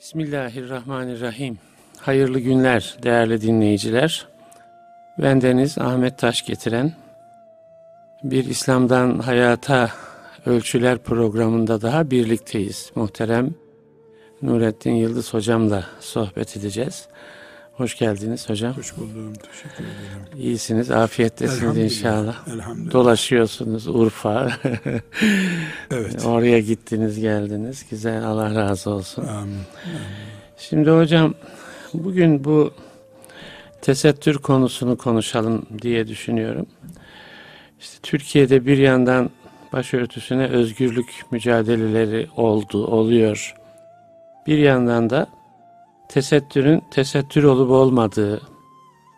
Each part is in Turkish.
Bismillahirrahmanirrahim. Hayırlı günler değerli dinleyiciler. Bendeniz Ahmet Taş getiren bir İslam'dan Hayata Ölçüler programında daha birlikteyiz. Muhterem Nurettin Yıldız hocamla sohbet edeceğiz. Hoş geldiniz hocam. Hoş buldum. Teşekkür ederim. İyisiniz, afiyettesiniz inşallah. Elhamdülillah. Dolaşıyorsunuz Urfa. Evet. Oraya gittiniz, geldiniz. Güzel, Allah razı olsun. Amin. Şimdi hocam bugün bu tesettür konusunu konuşalım diye düşünüyorum. İşte Türkiye'de bir yandan başörtüsüne özgürlük mücadeleleri oldu, oluyor. Bir yandan da tesettürün tesettür olup olmadığı,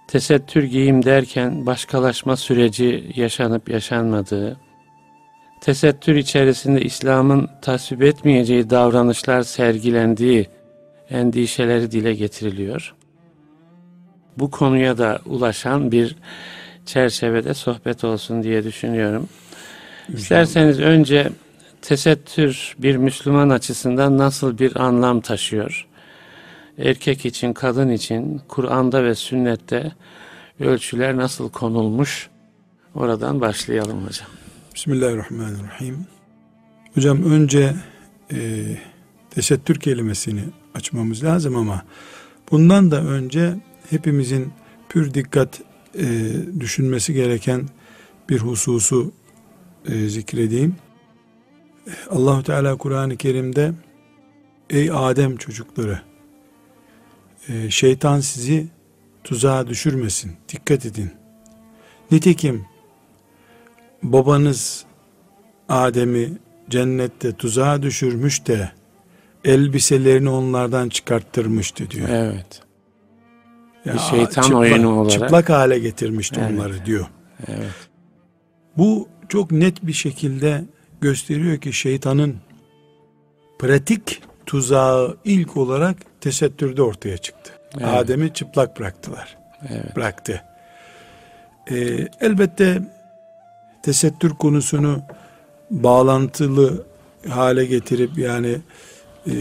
tesettür giyim derken başkalaşma süreci yaşanıp yaşanmadığı, tesettür içerisinde İslam'ın tasvip etmeyeceği davranışlar sergilendiği endişeleri dile getiriliyor. Bu konuya da ulaşan bir çerçevede sohbet olsun diye düşünüyorum. İsterseniz önce tesettür bir Müslüman açısından nasıl bir anlam taşıyor? Erkek için, kadın için Kur'an'da ve sünnette ölçüler nasıl konulmuş? Oradan başlayalım hocam. Bismillahirrahmanirrahim. Hocam önce e, tesettür kelimesini açmamız lazım ama bundan da önce hepimizin pür dikkat e, düşünmesi gereken bir hususu e, zikredeyim. Allahu Teala Kur'an-ı Kerim'de ey Adem çocukları şeytan sizi tuzağa düşürmesin. Dikkat edin. Nitekim babanız Adem'i cennette tuzağa düşürmüş de elbiselerini onlardan çıkarttırmıştı diyor. Evet. Ya, bir şeytan çıplak, oyunu olarak. Çıplak hale getirmişti Evet. onları diyor. Evet. Bu çok net bir şekilde gösteriyor ki şeytanın pratik tuzağı ilk olarak tesettürde ortaya çıktı. Evet. Adem'i çıplak bıraktılar. Evet. Bıraktı. Ee, elbette tesettür konusunu bağlantılı hale getirip yani e,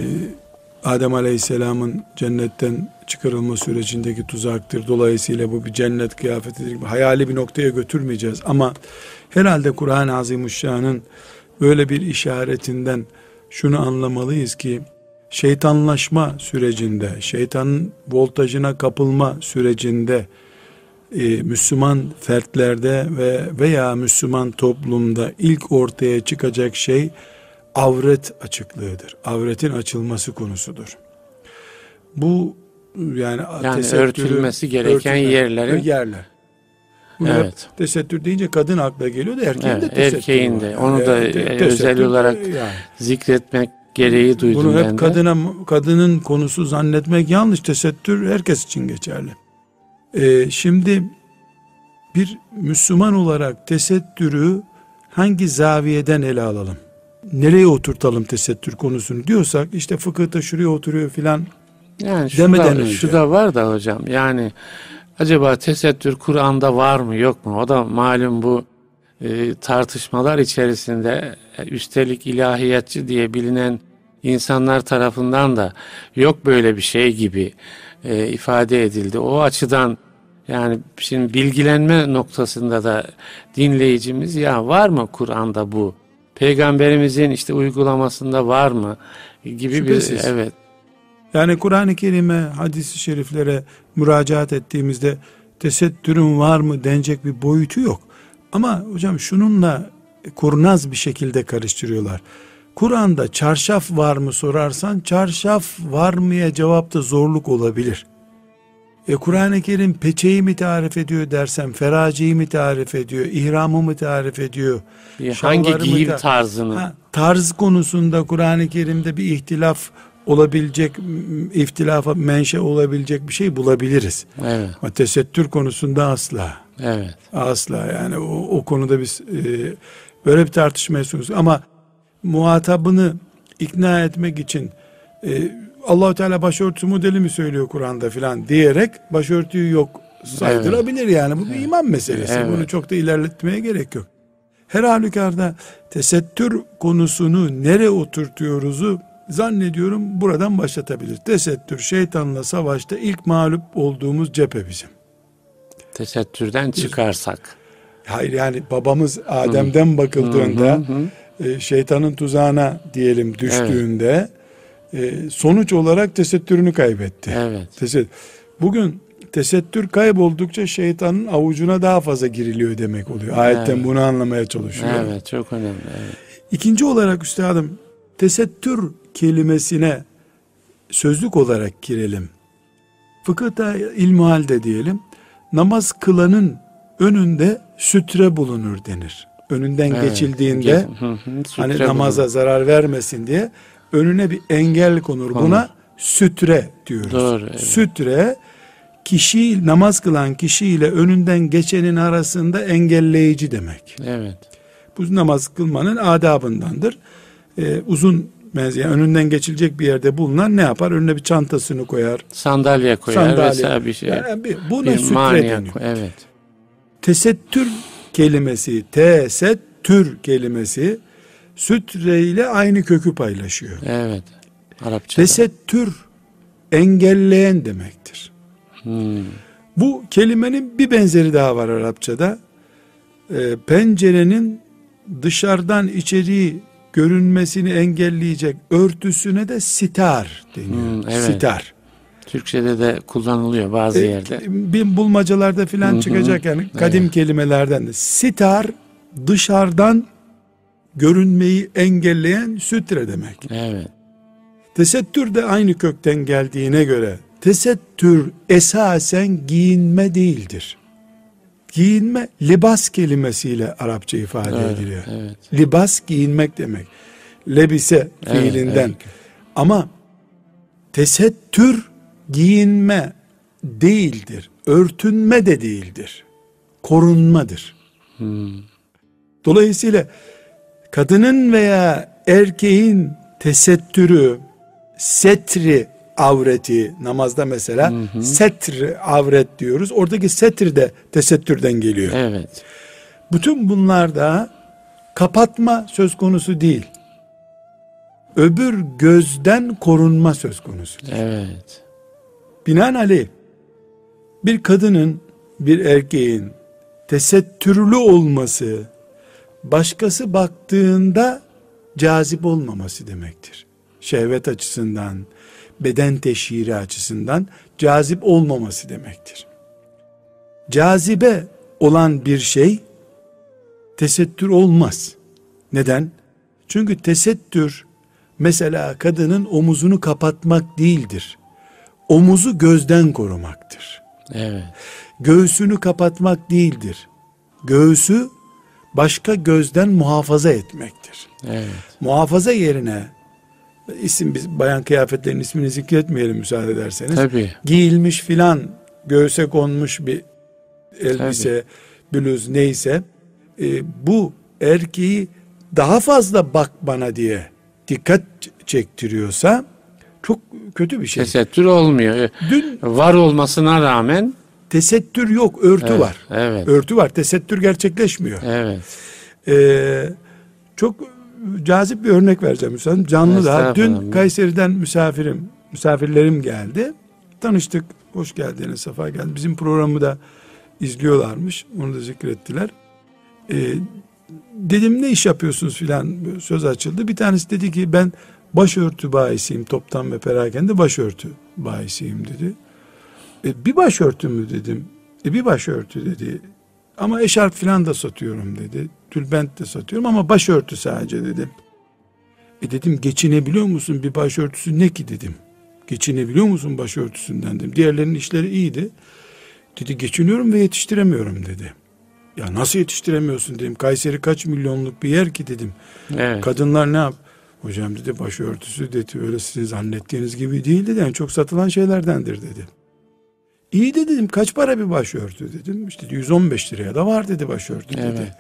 Adem Aleyhisselam'ın cennetten çıkarılma sürecindeki tuzaktır. Dolayısıyla bu bir cennet kıyafetidir hayali bir noktaya götürmeyeceğiz. Ama herhalde Kur'an-ı Azimuşşan'ın böyle bir işaretinden şunu anlamalıyız ki şeytanlaşma sürecinde, şeytanın voltajına kapılma sürecinde e, Müslüman fertlerde ve veya Müslüman toplumda ilk ortaya çıkacak şey avret açıklığıdır. Avretin açılması konusudur. Bu yani, Yani örtülmesi gereken yerlerin- yerler. Bunu Evet. tesettür deyince kadın akla geliyor da erkeğin Evet, de tesettür erkeğin var. de. Onu da, te- e, tesettür özel olarak yani. Zikretmek gereği duydum Bunu hep kadına kadının konusu zannetmek yanlış. Tesettür herkes için geçerli. Ee, şimdi bir Müslüman olarak tesettürü hangi zaviyeden ele alalım? Nereye oturtalım tesettür konusunu diyorsak işte fıkıhta şuraya oturuyor filan Yani şu demeden da, önce. şu da var da hocam yani acaba tesettür Kur'an'da var mı yok mu? O da malum bu e, tartışmalar içerisinde e, üstelik ilahiyatçı diye bilinen insanlar tarafından da yok böyle bir şey gibi e, ifade edildi. O açıdan yani şimdi bilgilenme noktasında da dinleyicimiz ya var mı Kur'an'da bu? Peygamberimizin işte uygulamasında var mı? gibi Şüphesiz. bir evet Yani Kur'an-ı Kerim'e, hadis-i şeriflere müracaat ettiğimizde tesettürün var mı denecek bir boyutu yok. Ama hocam şununla kurnaz bir şekilde karıştırıyorlar. Kur'an'da çarşaf var mı sorarsan çarşaf var mıya cevapta zorluk olabilir. E Kur'an-ı Kerim peçeyi mi tarif ediyor dersem, feraciyi mi tarif ediyor, ihramı mı tarif ediyor? Şalvarı hangi giyim ta- tarzını Ha, tarz konusunda Kur'an-ı Kerim'de bir ihtilaf olabilecek, ihtilafa menşe olabilecek bir şey bulabiliriz. evet Ama tesettür konusunda asla. evet Asla yani o, o konuda biz e, böyle bir tartışmaya sunuyoruz. Ama muhatabını ikna etmek için e, Allahu Teala başörtüsü modeli mi söylüyor Kur'an'da filan diyerek başörtüyü yok saydırabilir yani. Bu bir iman meselesi. Evet. Bunu çok da ilerletmeye gerek yok. Her halükarda tesettür konusunu nereye oturtuyoruzu zannediyorum buradan başlatabilir. Tesettür şeytanla savaşta ilk mağlup olduğumuz cephe bizim. Tesettürden çıkarsak. Hayır yani babamız Adem'den bakıldığında hı hı hı. E, şeytanın tuzağına diyelim düştüğünde evet. e, sonuç olarak tesettürünü kaybetti. Evet. Tesettür. Bugün tesettür kayboldukça şeytanın avucuna daha fazla giriliyor demek oluyor. Ayetten evet. bunu anlamaya çalışıyor. Evet çok önemli. Evet. İkinci olarak üstadım tesettür kelimesine sözlük olarak girelim. Fıkıhta ilmihalde diyelim namaz kılanın önünde sütre bulunur denir. Önünden evet. geçildiğinde hani namaza bulunur. zarar vermesin diye önüne bir engel konur. konur. Buna sütre diyoruz. Doğru, evet. Sütre kişi namaz kılan kişiyle önünden geçenin arasında engelleyici demek. Evet. Bu namaz kılmanın adabındandır. Ee, uzun yani önünden geçilecek bir yerde bulunan ne yapar? Önüne bir çantasını koyar. Sandalye koyar Sandalye. vesaire bir şey. Yani bir, buna bir sütre deniyor. Evet. Tesettür kelimesi, tesettür kelimesi sütre ile aynı kökü paylaşıyor. Evet. Arapçada. Tesettür engelleyen demektir. Hmm. Bu kelimenin bir benzeri daha var Arapçada. E, pencerenin dışarıdan içeriği görünmesini engelleyecek örtüsüne de sitar deniyor. Hmm, evet. Sitar. Türkçe'de de kullanılıyor bazı e, yerde. Bin bulmacalarda filan çıkacak yani kadim evet. kelimelerden de. Sitar dışarıdan görünmeyi engelleyen sütre demek. Evet. Tesettür de aynı kökten geldiğine göre tesettür esasen giyinme değildir. Giyinme libas kelimesiyle Arapça ifade evet, ediliyor. Evet. Libas giyinmek demek. Lebise fiilinden. Evet, evet. Ama tesettür giyinme değildir. Örtünme de değildir. Korunmadır. Hmm. Dolayısıyla kadının veya erkeğin tesettürü, setri avreti namazda mesela hı hı. setr avret diyoruz. Oradaki setr de tesettürden geliyor. Evet. Bütün bunlarda kapatma söz konusu değil. Öbür gözden korunma söz konusu. Evet. Binaenaleyh bir kadının bir erkeğin tesettürlü olması başkası baktığında cazip olmaması demektir. Şehvet açısından, beden teşhiri açısından cazip olmaması demektir. Cazibe olan bir şey tesettür olmaz. Neden? Çünkü tesettür mesela kadının omuzunu kapatmak değildir. Omuzu gözden korumaktır. Evet. Göğsünü kapatmak değildir. Göğsü başka gözden muhafaza etmektir. Evet. Muhafaza yerine isim biz bayan kıyafetlerin ismini zikretmeyelim müsaade ederseniz. Tabii. Giyilmiş filan göğse konmuş bir elbise, Tabii. bluz neyse e, bu erkeği daha fazla bak bana diye dikkat çektiriyorsa çok kötü bir şey. Tesettür olmuyor. Dün var olmasına rağmen tesettür yok, örtü evet, var. Evet. Örtü var, tesettür gerçekleşmiyor. Evet. Ee, çok cazip bir örnek vereceğim Müsaade. Canlı da dün Kayseri'den misafirim, misafirlerim geldi. Tanıştık. Hoş geldiniz, sefa geldiniz. Bizim programı da izliyorlarmış. Onu da zikrettiler. Ee, dedim ne iş yapıyorsunuz filan söz açıldı. Bir tanesi dedi ki ben başörtü bayisiyim. Toptan ve perakende başörtü bayisiyim dedi. E, bir başörtü mü dedim. E, bir başörtü dedi. Ama eşarp filan da satıyorum dedi. Tülbent de satıyorum ama başörtü sadece dedim. E dedim geçinebiliyor musun bir başörtüsü ne ki dedim. Geçinebiliyor musun başörtüsünden dedim. Diğerlerinin işleri iyiydi. Dedi geçiniyorum ve yetiştiremiyorum dedi. Ya nasıl yetiştiremiyorsun dedim. Kayseri kaç milyonluk bir yer ki dedim. Evet. Kadınlar ne yap? Hocam dedi başörtüsü dedi öyle sizin zannettiğiniz gibi değil dedi. Yani çok satılan şeylerdendir dedi. İyi de dedim kaç para bir başörtü dedim. İşte 115 liraya da var dedi başörtü dedi.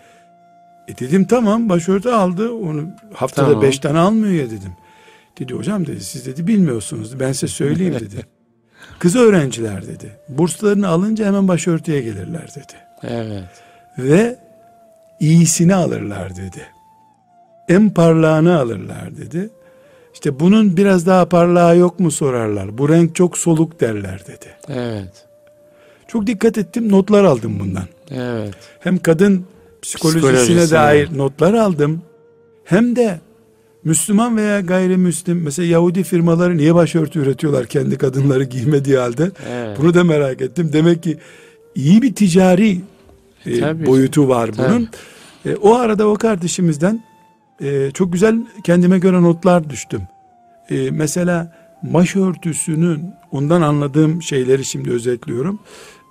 E dedim tamam başörtü aldı onu haftada tamam. beş tane almıyor ya dedim. Dedi hocam dedi siz dedi bilmiyorsunuz ben size söyleyeyim dedi. Kız öğrenciler dedi. Burslarını alınca hemen başörtüye gelirler dedi. Evet. Ve iyisini alırlar dedi. En parlağını alırlar dedi. İşte bunun biraz daha parlağı yok mu sorarlar. Bu renk çok soluk derler dedi. Evet. Çok dikkat ettim notlar aldım bundan. Evet. Hem kadın psikolojisine, Psikolojisine. dair notlar aldım. Hem de Müslüman veya gayrimüslim mesela Yahudi firmaları niye başörtü üretiyorlar kendi kadınları giymediği halde? Evet. Bunu da merak ettim. Demek ki iyi bir ticari e, Tabii. boyutu var Tabii. bunun. E, o arada o kardeşimizden e, çok güzel kendime göre notlar düştüm. E, mesela başörtüsünün ondan anladığım şeyleri şimdi özetliyorum.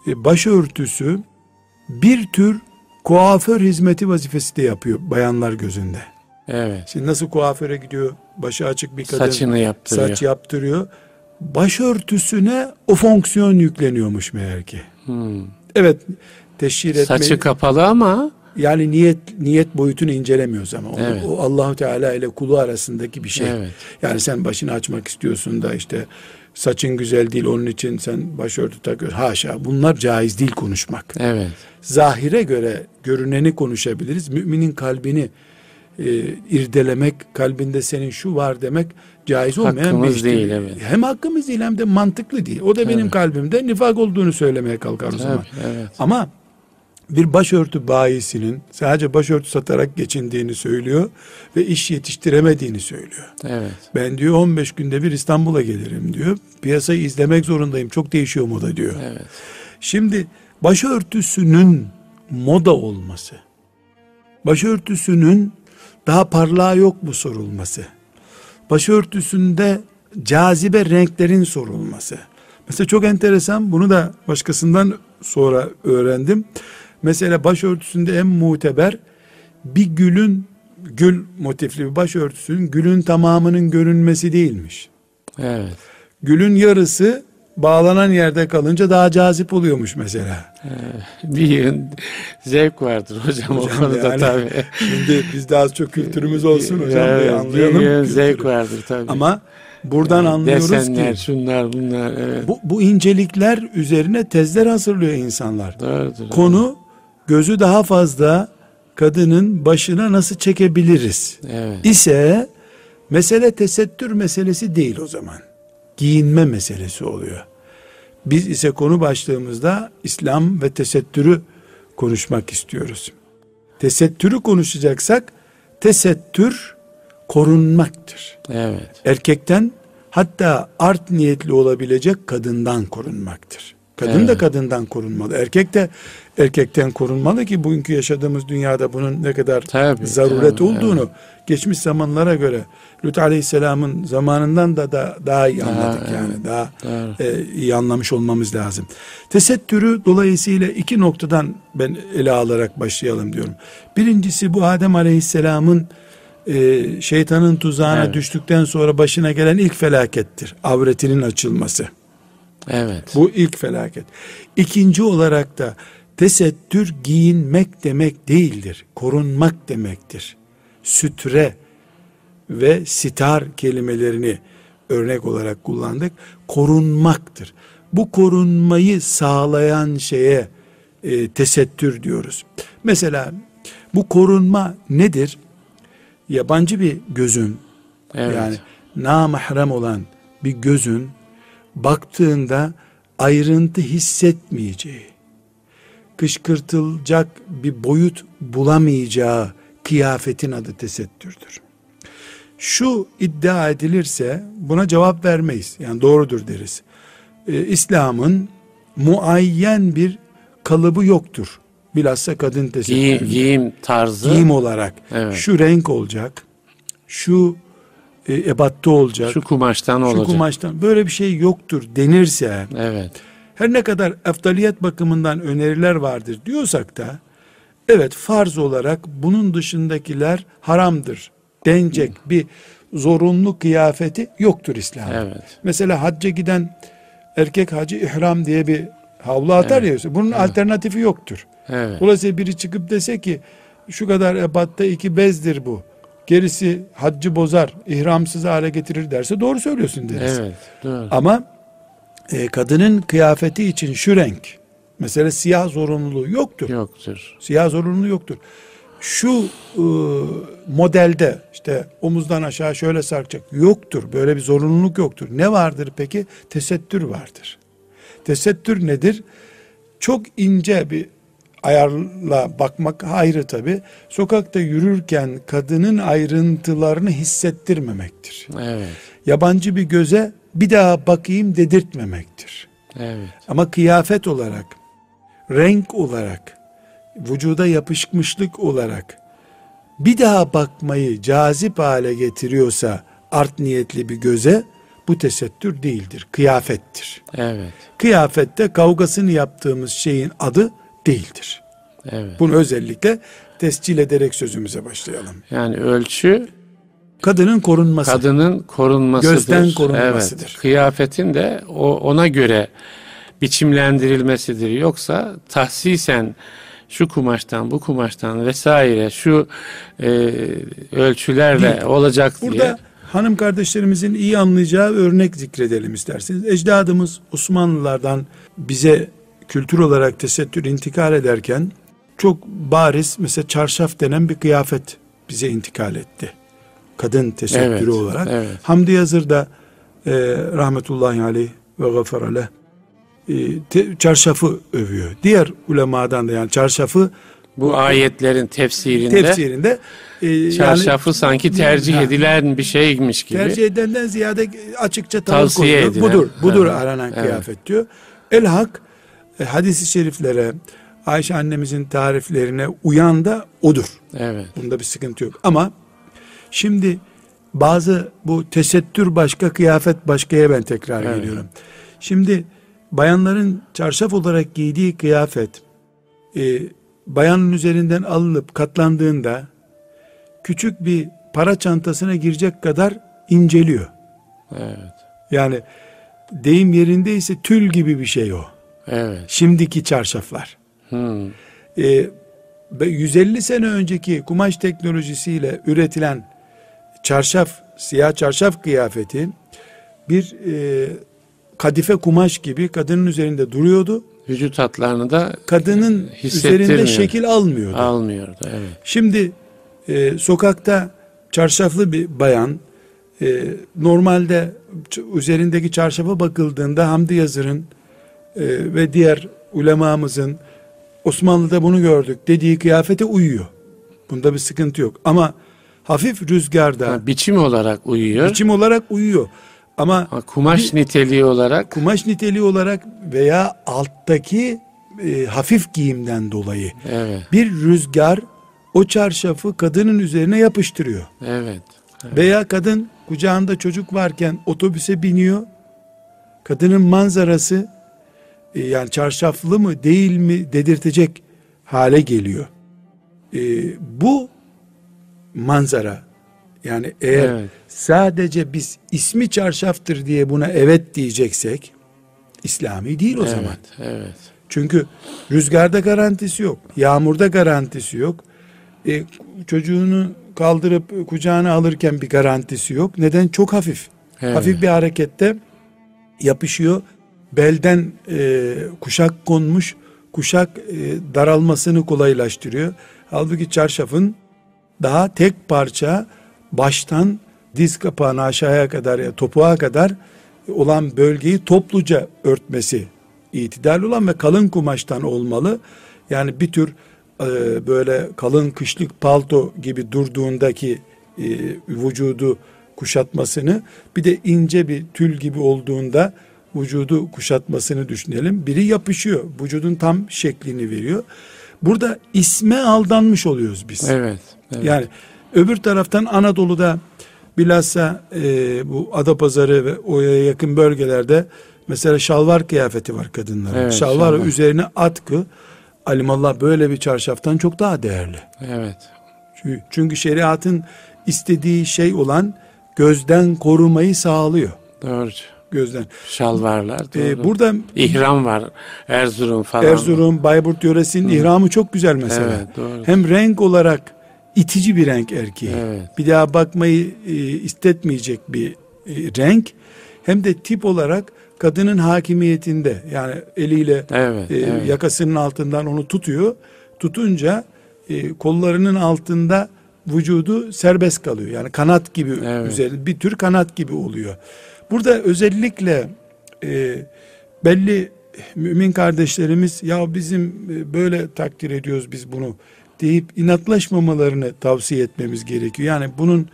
E, başörtüsü bir tür kuaför hizmeti vazifesi de yapıyor bayanlar gözünde. Evet. Şimdi nasıl kuaföre gidiyor başı açık bir kadın Saçını yaptırıyor. saç yaptırıyor. Başörtüsüne o fonksiyon yükleniyormuş meğer ki. Hmm. Evet teşhir etmeyi Saçı kapalı ama yani niyet niyet boyutunu incelemiyoruz ama onu, Evet. o Allahu Teala ile kulu arasındaki bir şey. Evet. Yani sen başını açmak istiyorsun da işte saçın güzel değil onun için sen başörtü takıyorsun. Haşa bunlar caiz değil konuşmak. evet. Zahire göre görüneni konuşabiliriz. Müminin kalbini e, irdelemek, kalbinde senin şu var demek caiz olmayan bir Hakkımız iştir. değil, evet. Hem hakkımız değil hem de mantıklı değil. O da benim Evet. kalbimde nifak olduğunu söylemeye kalkar o zaman. Tabii, evet. Ama bir başörtü bayisinin sadece başörtü satarak geçindiğini söylüyor ve iş yetiştiremediğini söylüyor. Evet. Ben diyor 15 günde bir İstanbul'a gelirim diyor. Piyasayı izlemek zorundayım. Çok değişiyor moda diyor. Evet. Şimdi başörtüsünün moda olması, başörtüsünün daha parlağı yok mu sorulması, başörtüsünde cazibe renklerin sorulması. Mesela çok enteresan bunu da başkasından sonra öğrendim. Mesela başörtüsünde en muteber bir gülün gül motifli bir başörtüsünün gülün tamamının görünmesi değilmiş. Evet. Gülün yarısı bağlanan yerde kalınca daha cazip oluyormuş mesela. Bir yığın zevk vardır hocam, o Hocam konuda yani- tabii. Şimdi biz daha çok kültürümüz olsun hocam Evet, diye anlayalım. Bir yığın kültürü. zevk vardır tabii. Ama buradan Yani anlıyoruz Desenler, ki şunlar bunlar evet. bu, bu incelikler üzerine tezler hazırlıyor insanlar. Doğrudur. Konu gözü daha fazla kadının başına nasıl çekebiliriz Evet. ise mesele tesettür meselesi değil o zaman. Giyinme meselesi oluyor. Biz ise konu başlığımızda İslam ve tesettürü konuşmak istiyoruz. Tesettürü konuşacaksak tesettür korunmaktır. Evet. Erkekten hatta art niyetli olabilecek kadından korunmaktır. Kadın da Evet. kadından korunmalı. Erkek de erkekten korunmalı ki bugünkü yaşadığımız dünyada bunun ne kadar Tabii, zaruret tabii, olduğunu geçmiş zamanlara göre Lut Aleyhisselam'ın zamanından da, da daha iyi anladık evet. yani. Daha Doğru. e, iyi anlamış olmamız lazım. Tesettürü dolayısıyla iki noktadan ben ele alarak başlayalım diyorum. Birincisi bu Adem Aleyhisselam'ın e, şeytanın tuzağına Evet. düştükten sonra başına gelen ilk felakettir. Avretinin açılması. Evet. Bu ilk felaket. İkinci olarak da tesettür giyinmek demek değildir. Korunmak demektir. Sütre ve sitar kelimelerini örnek olarak kullandık. Korunmaktır. Bu korunmayı sağlayan şeye e, tesettür diyoruz. Mesela bu korunma nedir? Yabancı bir gözün Evet. yani namahrem olan bir gözün baktığında ayrıntı hissetmeyeceği, kışkırtılacak bir boyut bulamayacağı kıyafetin adı tesettürdür. Şu iddia edilirse buna cevap vermeyiz. Yani doğrudur deriz. Ee, İslam'ın muayyen bir kalıbı yoktur. Bilhassa kadın tesettürü. Giyim, giyim tarzı. Giyim olarak. Evet. Şu renk olacak. Şu e, ebatta olacak. Şu kumaştan şu olacak. kumaştan böyle bir şey yoktur denirse Evet. Her ne kadar eftaliyet bakımından öneriler vardır diyorsak da evet farz olarak bunun dışındakiler haramdır denecek bir zorunlu kıyafeti yoktur İslam'da. Evet. Mesela hacca giden erkek hacı ihram diye bir havlu atar ya bunun alternatifi yoktur. Evet. Dolayısıyla biri çıkıp dese ki şu kadar ebatta iki bezdir bu. Gerisi haccı bozar, ihramsız hale getirir derse doğru söylüyorsun deriz. Evet. Doğru. Ama e, kadının kıyafeti için şu renk, mesela siyah zorunluluğu yoktur. Yoktur. Siyah zorunluluğu yoktur. şu e, modelde işte omuzdan aşağı şöyle sarkacak yoktur. Böyle bir zorunluluk yoktur. Ne vardır peki? Tesettür vardır. Tesettür nedir? Çok ince bir ayarla bakmak ayrı tabi. Sokakta yürürken kadının ayrıntılarını hissettirmemektir. Evet. Yabancı bir göze bir daha bakayım dedirtmemektir. Evet. Ama kıyafet olarak, renk olarak, vücuda yapışmışlık olarak bir daha bakmayı cazip hale getiriyorsa art niyetli bir göze bu tesettür değildir. Kıyafettir. Evet. Kıyafette kavgasını yaptığımız şeyin adı değildir. Evet. Bunu özellikle tescil ederek sözümüze başlayalım. Yani ölçü Kadının korunması. kadının korunmasıdır. Gözden korunmasıdır. Evet. Kıyafetin de o ona göre biçimlendirilmesidir. Yoksa tahsisen şu kumaştan, bu kumaştan vesaire şu e, ölçülerle Değil. olacak Burada diye. hanım kardeşlerimizin iyi anlayacağı örnek zikredelim isterseniz. Ecdadımız Osmanlılardan bize kültür olarak tesettür intikal ederken çok bariz mesela çarşaf denen bir kıyafet bize intikal etti. Kadın tesettürü Evet, olarak. evet. Hamdi Yazır da e, rahmetullahi aleyh ve gafaraleh e, çarşafı övüyor. Diğer ulemadan da yani çarşafı Bu ayetlerin tefsirinde tefsirinde e, çarşafı sanki tercih Ha. edilen bir şeymiş gibi. Tercih edenden ziyade açıkça tavır Tavsiye koyuyor. edilen. Budur, budur Evet, aranan evet. kıyafet diyor. El hak e, hadisi şeriflere Ayşe annemizin tariflerine uyan da odur. Evet. Bunda bir sıkıntı yok. Ama şimdi bazı bu tesettür başka kıyafet başkaya ben tekrar Evet. geliyorum. Şimdi bayanların çarşaf olarak giydiği kıyafet e, bayanın üzerinden alınıp katlandığında küçük bir para çantasına girecek kadar inceliyor. Evet. Yani deyim yerindeyse tül gibi bir şey o. Evet. Şimdiki çarşaflar. Hmm. Ve 150 sene önceki kumaş teknolojisiyle üretilen çarşaf, siyah çarşaf kıyafeti bir e, kadife kumaş gibi kadının üzerinde duruyordu. Vücut hatlarını da Kadının Hissettirmiyor. üzerinde şekil almıyordu. almıyordu. Evet. Şimdi e, sokakta çarşaflı bir bayan e, normalde üzerindeki çarşafa bakıldığında Hamdi Yazır'ın e, ve diğer ulemamızın Osmanlı'da bunu gördük dediği kıyafete uyuyor. Bunda bir sıkıntı yok. Ama hafif rüzgarda Ha, biçim olarak uyuyor. biçim olarak uyuyor. Ama Ama kumaş niteliği olarak kumaş niteliği olarak veya alttaki e, hafif giyimden dolayı evet. bir rüzgar o çarşafı kadının üzerine yapıştırıyor. Evet. Veya kadın kucağında çocuk varken otobüse biniyor. Kadının manzarası e, yani çarşaflı mı değil mi dedirtecek hale geliyor. E, bu manzara yani eğer Evet. sadece biz ismi çarşaftır diye buna evet diyeceksek İslami değil o evet. zaman. Evet. Çünkü rüzgarda garantisi yok. Yağmurda garantisi yok. E, çocuğunu kaldırıp kucağına alırken bir garantisi yok. Neden? Çok hafif. Evet. Hafif bir harekette yapışıyor. Belden e, kuşak konmuş. Kuşak e, daralmasını kolaylaştırıyor. Halbuki çarşafın daha tek parça baştan diz kapağına aşağıya kadar ya topuğa kadar olan bölgeyi topluca örtmesi itidal olan ve kalın kumaştan olmalı. Yani bir tür e, böyle kalın kışlık palto gibi durduğundaki e, vücudu kuşatmasını bir de ince bir tül gibi olduğunda vücudu kuşatmasını düşünelim. Biri yapışıyor. Vücudun tam şeklini veriyor. Burada isme aldanmış oluyoruz biz. Evet. Evet. Yani öbür taraftan Anadolu'da bilhassa e, bu Adapazarı ve oya yakın bölgelerde mesela şalvar kıyafeti var kadınların. Evet, şalvar, şalvar. üzerine atkı alimallah böyle bir çarşaftan çok daha değerli. Evet. Çünkü, çünkü şeriatın istediği şey olan gözden korumayı sağlıyor. Doğru. Gözden. Şalvarlar. Doğru. E, burada İhram var. Erzurum falan. Erzurum, Bayburt yöresinin ihramı çok güzel mesela. Evet, doğru. Hem renk olarak itici bir renk erkeği. Evet. Bir daha bakmayı e, istetmeyecek bir e, renk. Hem de tip olarak kadının hakimiyetinde yani eliyle Evet. e, evet. yakasının altından onu tutuyor. Tutunca e, kollarının altında vücudu serbest kalıyor. Yani kanat gibi Evet. güzel bir tür kanat gibi oluyor. Burada özellikle e, belli mümin kardeşlerimiz ya bizim e, böyle takdir ediyoruz biz bunu deyip inatlaşmamalarını tavsiye etmemiz gerekiyor. Yani bunun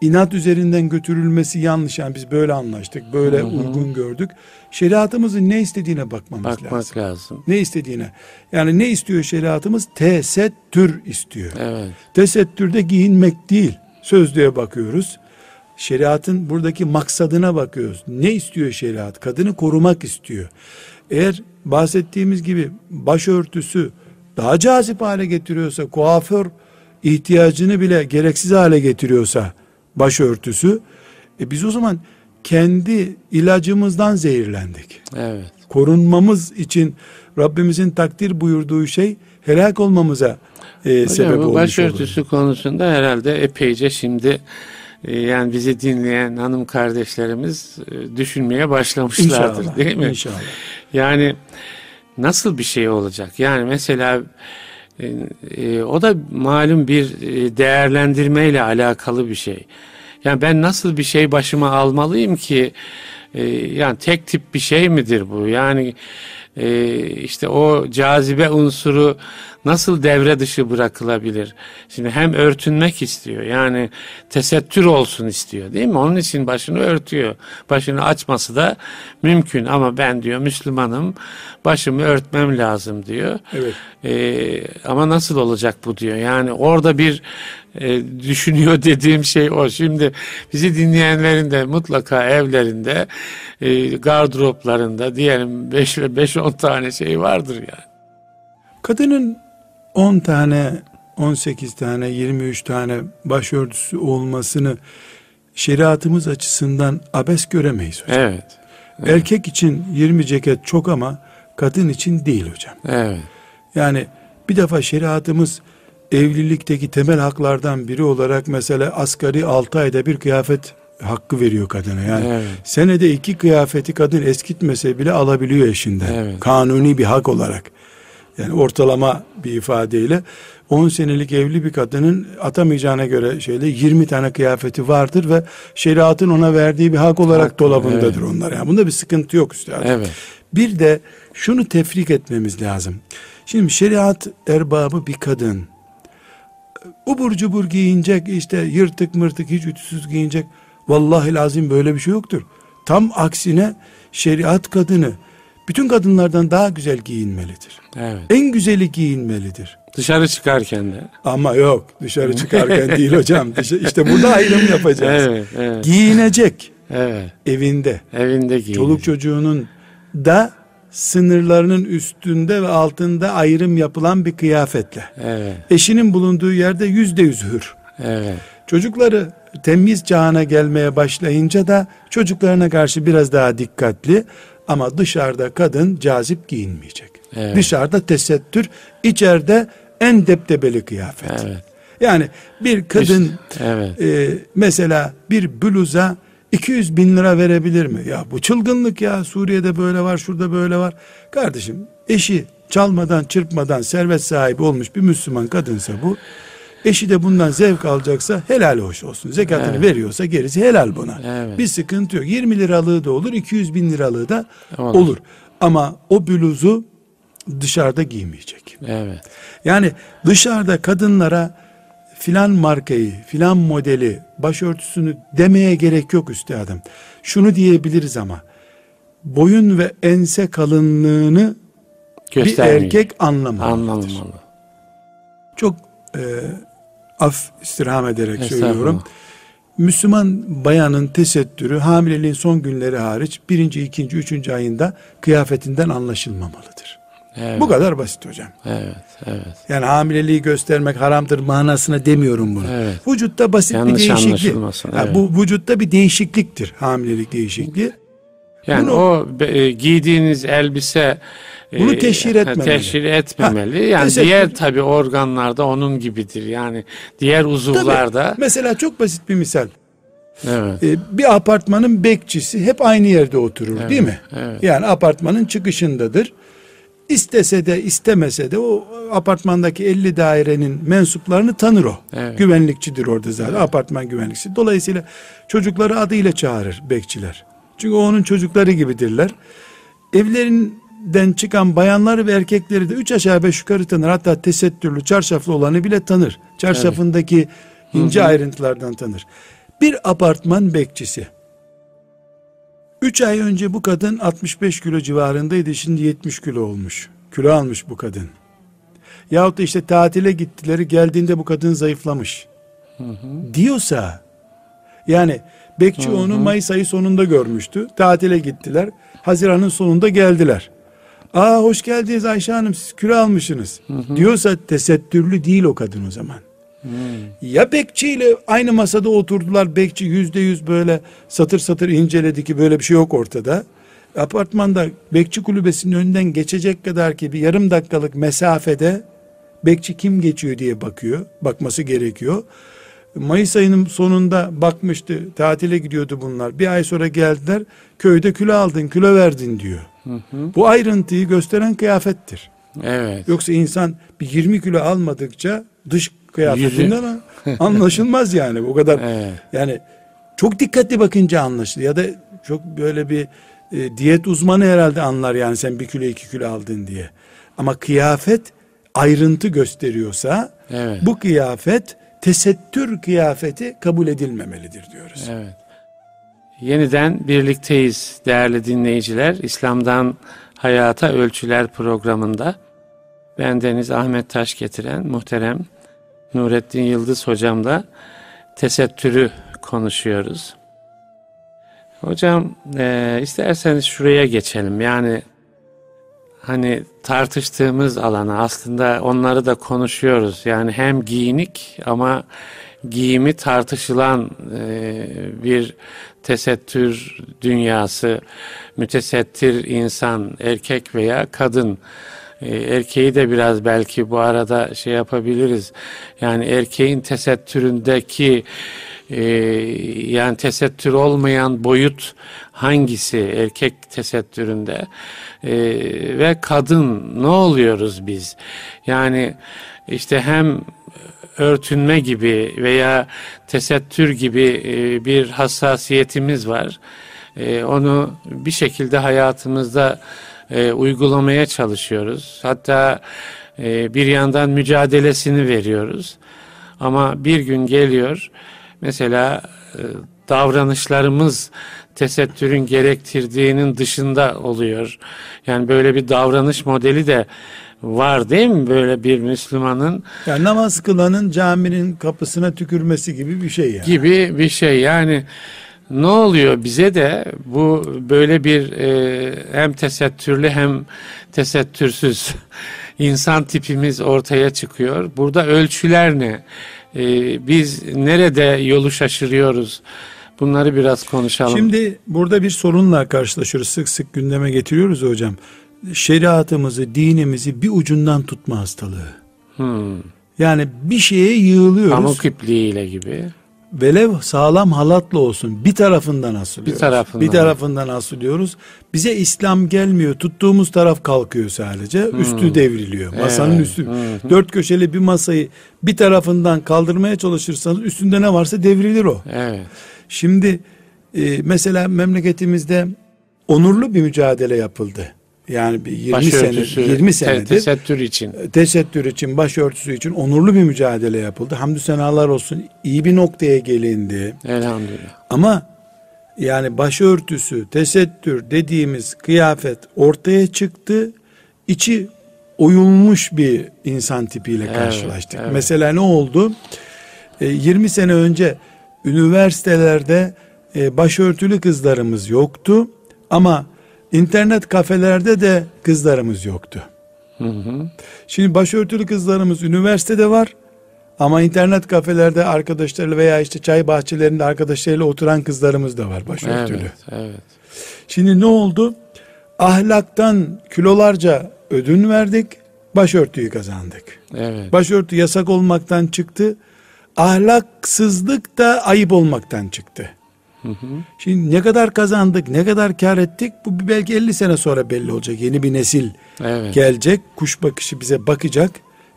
inat üzerinden götürülmesi yanlış. Yani biz böyle anlaştık, böyle Hı hı. uygun gördük. Şeriatımızın ne istediğine bakmamız Bakmak lazım. lazım. Ne istediğine. Yani ne istiyor şeriatımız? Tesettür istiyor. Evet. Tesettürde giyinmek değil. Sözlüğe bakıyoruz. Şeriatın buradaki maksadına bakıyoruz. Ne istiyor şeriat? Kadını korumak istiyor. Eğer bahsettiğimiz gibi başörtüsü daha cazip hale getiriyorsa, kuaför ihtiyacını bile gereksiz hale getiriyorsa başörtüsü, e biz o zaman kendi ilacımızdan zehirlendik. Evet. Korunmamız için Rabbimizin takdir buyurduğu şey helak olmamıza e, Hocam sebep olmuş başörtüsü olur. konusunda herhalde epeyce şimdi e, yani bizi dinleyen hanım kardeşlerimiz e, düşünmeye başlamışlardır İnşallah. değil mi? İnşallah. Yani nasıl bir şey olacak? Yani mesela e, e, o da malum bir e, değerlendirmeyle alakalı bir şey. Yani ben nasıl bir şey başıma almalıyım ki e, yani tek tip bir şey midir bu? Yani e, işte o cazibe unsuru nasıl devre dışı bırakılabilir? Şimdi hem örtünmek istiyor yani tesettür olsun istiyor değil mi? Onun için başını örtüyor. Başını açması da mümkün ama ben diyor Müslümanım başımı örtmem lazım diyor. Evet. Ee, ama nasıl olacak bu diyor. Yani orada bir e, düşünüyor dediğim şey o. Şimdi bizi dinleyenlerin de mutlaka evlerinde e, gardıroplarında diyelim 5 ve 5-10 tane şey vardır yani. Kadının 10 tane, 18 tane, 23 tane başörtüsü olmasını şeriatımız açısından abes göremeyiz hocam. Evet. Erkek için 20 ceket çok ama kadın için değil hocam. Evet. Yani bir defa şeriatımız evlilikteki temel haklardan biri olarak mesela asgari 6 ayda bir kıyafet hakkı veriyor kadına. Yani Evet. senede iki kıyafeti kadın eskitmese bile alabiliyor eşinden. Evet. Kanuni bir hak olarak. Yani ortalama bir ifadeyle 10 senelik evli bir kadının atamayacağına göre şeyde 20 tane kıyafeti vardır ve şeriatın ona verdiği bir hak olarak Hak, dolabındadır evet. onlar. Yani bunda bir sıkıntı yok üstadım. Evet. Bir de şunu tefrik etmemiz lazım. Şimdi şeriat erbabı bir kadın. Ubur cubur giyinecek işte yırtık mırtık hiç ütüsüz giyinecek. Vallahi lazım böyle bir şey yoktur. Tam aksine şeriat kadını bütün kadınlardan daha güzel giyinmelidir. Evet. En güzeli giyinmelidir. Dışarı çıkarken de. Ama yok dışarı çıkarken değil hocam. İşte burada ayrım yapacağız. Evet. Evet. Giyinecek Evet. evinde. Evinde giyin. Çoluk çocuğunun da sınırlarının üstünde ve altında ayrım yapılan bir kıyafetle. Evet. Eşinin bulunduğu yerde yüzde yüz hür. Evet. Çocukları temiz çağına gelmeye başlayınca da çocuklarına karşı biraz daha dikkatli ama dışarıda kadın cazip giyinmeyecek. Evet. Dışarıda tesettür, içeride en deptebeli kıyafet. Evet. Yani bir kadın Evet. e, mesela bir bluza 200 bin lira verebilir mi? Ya bu çılgınlık ya Suriye'de böyle var şurada böyle var. Kardeşim eşi çalmadan çırpmadan servet sahibi olmuş bir Müslüman kadınsa bu. Eşi de bundan zevk alacaksa helal hoş olsun. Zekatını Evet. veriyorsa gerisi helal buna. Evet. Bir sıkıntı yok. 20 liralığı da olur 200 bin liralığı da Olur. olur. Ama o bluzu dışarıda giymeyecek. Evet. Yani dışarıda kadınlara filan markayı, filan modeli, başörtüsünü demeye gerek yok üstadım. Şunu diyebiliriz ama boyun ve ense kalınlığını bir erkek anlamalıdır. Anlamalı. Çok e, af istirham ederek söylüyorum. Müslüman bayanın tesettürü hamileliğin son günleri hariç birinci, ikinci, üçüncü ayında kıyafetinden anlaşılmamalıdır. Evet. Bu kadar basit hocam. Evet. Evet. Yani hamileliği göstermek haramdır manasına demiyorum bunu. Evet. Vücutta basit Yanlış bir değişiklik. Ha, evet. Bu vücutta bir değişikliktir hamilelik değişikliği. Yani Bunu- o e, giydiğiniz elbise Bunu e, teşhir ha, etmemeli. Teşhir etmemeli. yani tesettür- diğer tabi organlarda onun gibidir. Yani diğer Tabii, uzuvlarda. mesela çok basit bir misal. Evet. Ee, bir apartmanın bekçisi hep aynı yerde oturur değil mi? evet. Yani apartmanın çıkışındadır. istese de istemese de o apartmandaki 50 dairenin mensuplarını tanır o. Evet. Güvenlikçidir orada zaten. Apartman güvenlikçisi. Dolayısıyla çocukları adıyla çağırır bekçiler. Çünkü onun çocukları gibidirler. Evlerinden çıkan bayanları ve erkekleri de üç aşağı beş yukarı tanır. Hatta tesettürlü, çarşaflı olanı bile tanır. Çarşafındaki ince ayrıntılardan tanır. Bir apartman bekçisi. Üç ay önce bu kadın 65 kilo civarındaydı. Şimdi 70 kilo olmuş. Kilo almış bu kadın. Yahut da işte tatile gittileri geldiğinde bu kadın zayıflamış. Diyorsa yani bekçi onu Mayıs ayı sonunda görmüştü. Tatile gittiler. Haziran'ın sonunda geldiler. Aa hoş geldiniz Ayşe Hanım siz kilo almışsınız. Diyorsa tesettürlü değil o kadın o zaman. Ya bekçiyle aynı masada oturdular. Bekçi yüzde yüz böyle satır satır inceledi ki böyle bir şey yok ortada. Apartmanda bekçi kulübesinin önünden geçecek kadar ki bir yarım dakikalık mesafede bekçi kim geçiyor diye bakıyor. Bakması gerekiyor. Mayıs ayının sonunda bakmıştı. Tatile gidiyordu bunlar. Bir ay sonra geldiler. Köyde kilo aldın, kilo verdin diyor. Bu ayrıntıyı gösteren kıyafettir. Evet. Yoksa insan bir 20 kilo almadıkça dış kıyafetinden anlaşılmaz yani. O kadar Evet. yani çok dikkatli bakınca anlaşılır. Ya da çok böyle bir e, diyet uzmanı herhalde anlar yani sen bir kilo iki kilo aldın diye. Ama kıyafet ayrıntı gösteriyorsa Evet. bu kıyafet tesettür kıyafeti kabul edilmemelidir diyoruz. Evet. Yeniden birlikteyiz değerli dinleyiciler. İslam'dan Hayata Ölçüler programında bendeniz Ahmet Taş getiren muhterem Nurettin Yıldız hocamla tesettürü konuşuyoruz. Hocam e, isterseniz şuraya geçelim. Yani hani tartıştığımız alana aslında onları da konuşuyoruz. Yani hem giyinik ama giyimi tartışılan e, bir tesettür dünyası, mütesettir insan, erkek veya kadın. E, erkeği de biraz belki bu arada şey yapabiliriz. Yani erkeğin tesettüründeki e, yani tesettür olmayan boyut hangisi erkek tesettüründe? E, ve kadın ne oluyoruz biz? Yani işte hem örtünme gibi veya tesettür gibi e, bir hassasiyetimiz var. E, onu bir şekilde hayatımızda e, uygulamaya çalışıyoruz. Hatta e, bir yandan mücadelesini veriyoruz. Ama bir gün geliyor mesela e, davranışlarımız tesettürün gerektirdiğinin dışında oluyor. Yani böyle bir davranış modeli de var değil mi böyle bir Müslümanın Yani namaz kılanın caminin kapısına tükürmesi gibi bir şey yani. gibi bir şey. Yani ne oluyor bize de bu böyle bir e, hem tesettürlü hem tesettürsüz insan tipimiz ortaya çıkıyor. Burada ölçüler ne? E, biz nerede yolu şaşırıyoruz? Bunları biraz konuşalım. Şimdi burada bir sorunla karşılaşıyoruz. Sık sık gündeme getiriyoruz hocam. Şeriatımızı, dinimizi bir ucundan tutma hastalığı. Hmm. Yani bir şeye yığılıyoruz. Pamuk ipliğiyle gibi. Velev sağlam halatla olsun bir tarafından asılıyoruz. Bir tarafından. Bir tarafından asılıyoruz. Bize İslam gelmiyor. Tuttuğumuz taraf kalkıyor sadece. Üstü devriliyor. Masanın Evet. üstü. Dört köşeli bir masayı bir tarafından kaldırmaya çalışırsanız üstünde ne varsa devrilir o. Evet. Şimdi e, mesela memleketimizde onurlu bir mücadele yapıldı. Yani bir 20 sene Başörtüsü, 20 te- senedir tesettür için. tesettür için, başörtüsü için onurlu bir mücadele yapıldı. Hamdü senalar olsun. iyi bir noktaya gelindi. Elhamdülillah. Ama yani başörtüsü, tesettür dediğimiz kıyafet ortaya çıktı. İçi oyulmuş bir insan tipiyle Evet, karşılaştık. evet. Mesela ne oldu? E, 20 sene önce üniversitelerde e, başörtülü kızlarımız yoktu. Ama internet kafelerde de kızlarımız yoktu. Hı hı. Şimdi başörtülü kızlarımız üniversitede var. Ama internet kafelerde arkadaşlarıyla veya işte çay bahçelerinde arkadaşlarıyla oturan kızlarımız da var başörtülü. Evet, evet. Şimdi ne oldu? Ahlaktan kilolarca ödün verdik, başörtüyü kazandık. Evet. Başörtü yasak olmaktan çıktı, ahlaksızlık da ayıp olmaktan çıktı. Şimdi ne kadar kazandık, ne kadar kar ettik bu belki 50 sene sonra belli olacak. Yeni bir nesil Evet. gelecek. Kuş bakışı bize bakacak.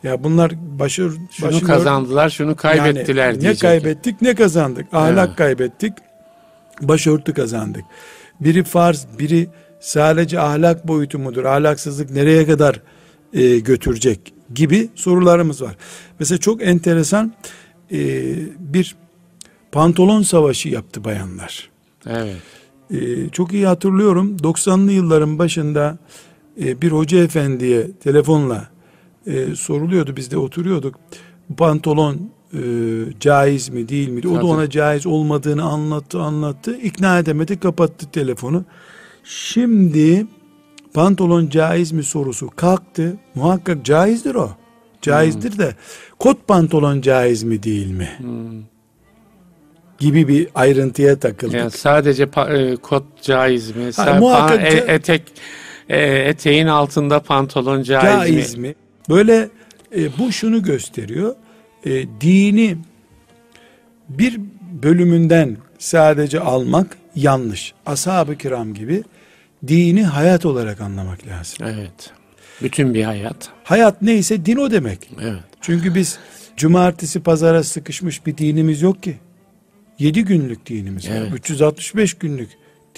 Ya bunlar başır, Şunu başını- kazandılar, şunu kaybettiler yani diyecek. Ne kaybettik ne kazandık. Ahlak Evet. kaybettik. Başörtü kazandık. Biri farz, biri sadece ahlak boyutu mudur? Ahlaksızlık nereye kadar e, götürecek gibi sorularımız var. Mesela çok enteresan e, bir pantolon savaşı yaptı bayanlar. Evet. Ee, çok iyi hatırlıyorum 90'lı yılların başında e, bir hoca efendiye telefonla e, soruluyordu biz de oturuyorduk. Pantolon e, caiz mi değil mi? O da ona caiz olmadığını anlattı anlattı. İkna edemedi kapattı telefonu. Şimdi pantolon caiz mi sorusu kalktı. Muhakkak caizdir o caizdir de kot pantolon caiz mi değil mi gibi bir ayrıntıya takıldık. Yani sadece pa- e, kot caiz mi? Sa- muhakkak pa- e- etek e, eteğin altında pantolon caiz, caiz mi? mi? Böyle e, bu şunu gösteriyor. E, dini bir bölümünden sadece almak yanlış. Ashab-ı kiram gibi dini hayat olarak anlamak lazım. Evet. Bütün bir hayat. Hayat neyse din o demek. Evet. Çünkü biz cumartesi pazara sıkışmış bir dinimiz yok ki. 7 günlük dinimiz var. Evet. 365 günlük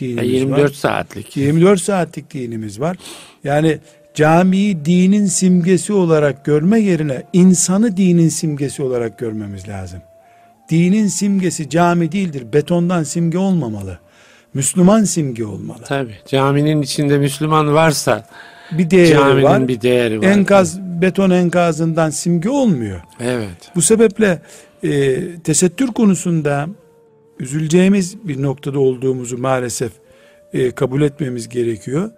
Ya dinimiz 24 var. saatlik. 24 saatlik dinimiz var. Yani camiyi dinin simgesi olarak görme yerine insanı dinin simgesi olarak görmemiz lazım. Dinin simgesi cami değildir. Betondan simge olmamalı. Müslüman simge olmalı. Tabii. Caminin içinde Müslüman varsa Bir değeri caminin var. bir değeri var. Enkaz beton enkazından simge olmuyor. Evet. Bu sebeple e, tesettür konusunda üzüleceğimiz bir noktada olduğumuzu maalesef e, kabul etmemiz gerekiyor.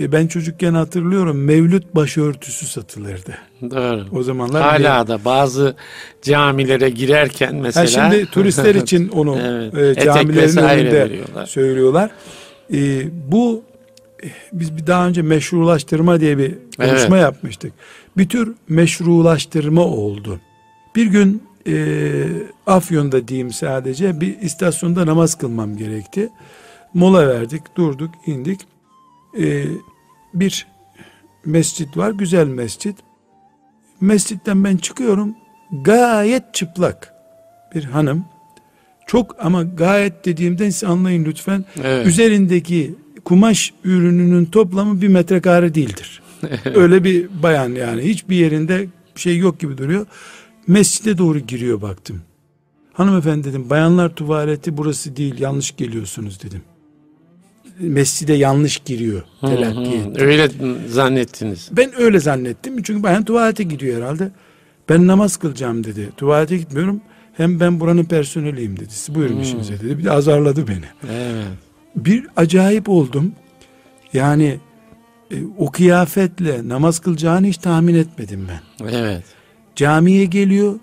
E, ben çocukken hatırlıyorum mevlüt başörtüsü satılırdı. Doğru. O zamanlar Hala da bazı camilere girerken Ha, mesela şimdi turistler için onu Evet. e, camilerin önünde veriyorlar. söylüyorlar. E, bu biz bir daha önce meşrulaştırma diye bir konuşma Evet. yapmıştık. Bir tür meşrulaştırma oldu. Bir gün e, Afyon'da diyeyim sadece bir istasyonda namaz kılmam gerekti. Mola verdik, durduk, indik. E, bir mescit var, güzel mescit. Mescitten ben çıkıyorum, gayet çıplak bir hanım. Çok ama gayet dediğimden siz anlayın lütfen. Evet. Üzerindeki kumaş ürününün toplamı bir metrekare değildir. Öyle bir bayan yani hiçbir yerinde şey yok gibi duruyor. Mescide doğru giriyor baktım. Hanımefendi dedim bayanlar tuvaleti burası değil yanlış geliyorsunuz dedim. Mescide yanlış giriyor telakki hı. Öyle zannettiniz. Ben öyle zannettim çünkü bayan tuvalete gidiyor herhalde. Ben namaz kılacağım dedi. Tuvalete gitmiyorum. Hem ben buranın personeliyim dedi. Siz buyurun işinize dedi. Bir de azarladı beni. Evet. Bir acayip oldum. Yani e, o kıyafetle namaz kılacağını hiç tahmin etmedim ben. Evet. Camiye geliyor.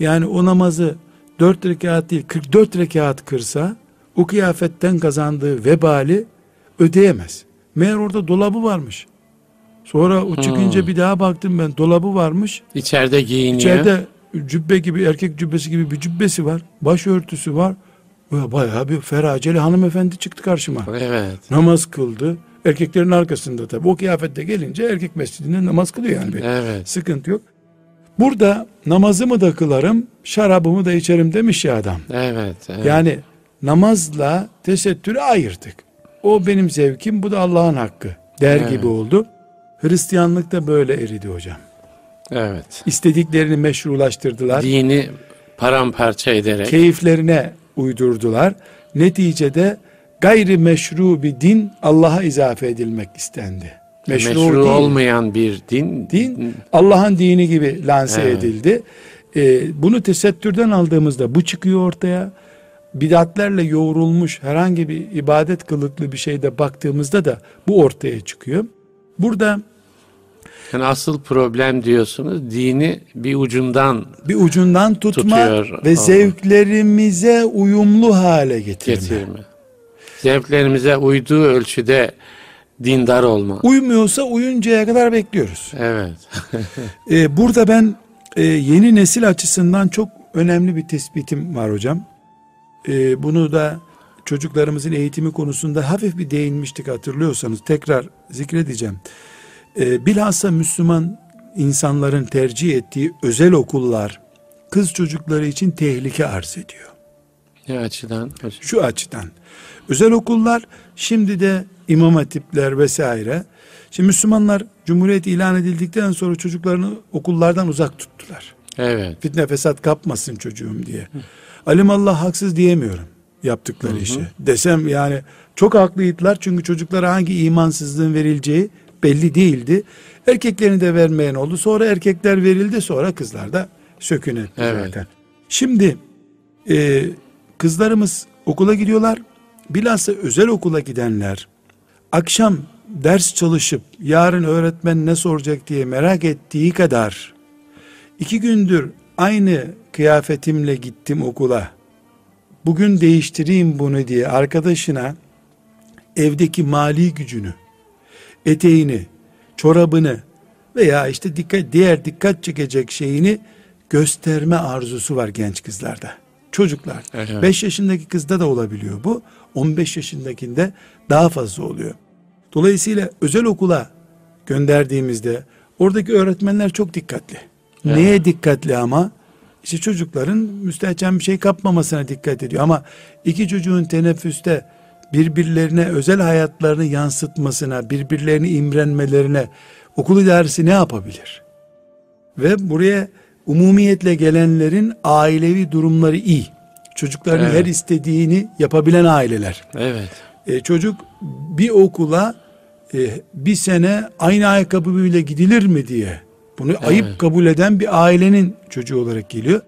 Yani o namazı 4 rekat değil 44 rekat kırsa o kıyafetten kazandığı vebali ödeyemez. Meğer orada dolabı varmış. Sonra o çıkınca Hmm. bir daha baktım ben dolabı varmış. İçeride giyiniyor. İçeride cübbe gibi erkek cübbesi gibi bir cübbesi var. Başörtüsü var. Bayağı bir feraceli hanımefendi çıktı karşıma. Evet. Namaz kıldı. Erkeklerin arkasında tabii. O kıyafette gelince erkek mescidinde namaz kılıyor yani. Evet. Sıkıntı yok. Burada namazımı da kılarım, şarabımı da içerim demiş ya adam. Evet. evet. Yani namazla tesettürü ayırdık. O benim zevkim, bu da Allah'ın hakkı der Evet. gibi oldu. Hristiyanlık da böyle eridi hocam. evet. İstediklerini meşrulaştırdılar. Dini paramparça ederek. keyiflerine uydurdular. Neticede gayri meşru bir din Allah'a izafe edilmek istendi. Meşru, meşru, değil. olmayan bir din. Din Allah'ın dini gibi lanse Evet. edildi. Ee, bunu tesettürden aldığımızda bu çıkıyor ortaya. Bidatlerle yoğrulmuş herhangi bir ibadet kılıklı bir şeyde baktığımızda da bu ortaya çıkıyor. Burada Yani asıl problem diyorsunuz dini bir ucundan bir ucundan tutma Tutuyor. ve Allah. zevklerimize uyumlu hale getirme. getirme. Zevklerimize uyduğu ölçüde dindar olma. Uymuyorsa uyuncaya kadar bekliyoruz. Evet. Ee, burada ben e, yeni nesil açısından çok önemli bir tespitim var hocam. Ee, bunu da çocuklarımızın eğitimi konusunda hafif bir değinmiştik hatırlıyorsanız tekrar zikredeceğim. Ee, bilhassa Müslüman insanların tercih ettiği özel okullar kız çocukları için tehlike arz ediyor. Ne açıdan? Şu açıdan. Özel okullar şimdi de imam hatipler vesaire. Şimdi Müslümanlar Cumhuriyet ilan edildikten sonra çocuklarını okullardan uzak tuttular. Evet. Fitne fesat kapmasın çocuğum diye. Alimallah haksız diyemiyorum yaptıkları Hı hı. işi. Desem yani çok haklıydılar çünkü çocuklara hangi imansızlığın verileceği belli değildi. Erkeklerini de vermeyen oldu. Sonra erkekler verildi sonra kızlar da sökün etti Evet. zaten. Şimdi e, kızlarımız okula gidiyorlar. Bilhassa özel okula gidenler akşam ders çalışıp yarın öğretmen ne soracak diye merak ettiği kadar iki gündür aynı kıyafetimle gittim okula. Bugün değiştireyim bunu diye arkadaşına evdeki mali gücünü, eteğini, çorabını veya işte dikkat diğer dikkat çekecek şeyini gösterme arzusu var genç kızlarda. Çocuklar. Evet. 5 yaşındaki kızda da olabiliyor bu. 15 yaşındakinde daha fazla oluyor. Dolayısıyla özel okula gönderdiğimizde oradaki öğretmenler çok dikkatli. Evet. Neye dikkatli ama? İşte çocukların müstehcen bir şey kapmamasına dikkat ediyor. Ama iki çocuğun teneffüste birbirlerine özel hayatlarını yansıtmasına, birbirlerini imrenmelerine okul idaresi ne yapabilir? Ve buraya umumiyetle gelenlerin ailevi durumları iyi. Çocukların Evet. her istediğini yapabilen aileler. Evet. E, çocuk bir okula e, bir sene aynı ayakkabıyla gidilir mi diye bunu ayıp kabul eden bir ailenin çocuğu olarak geliyor.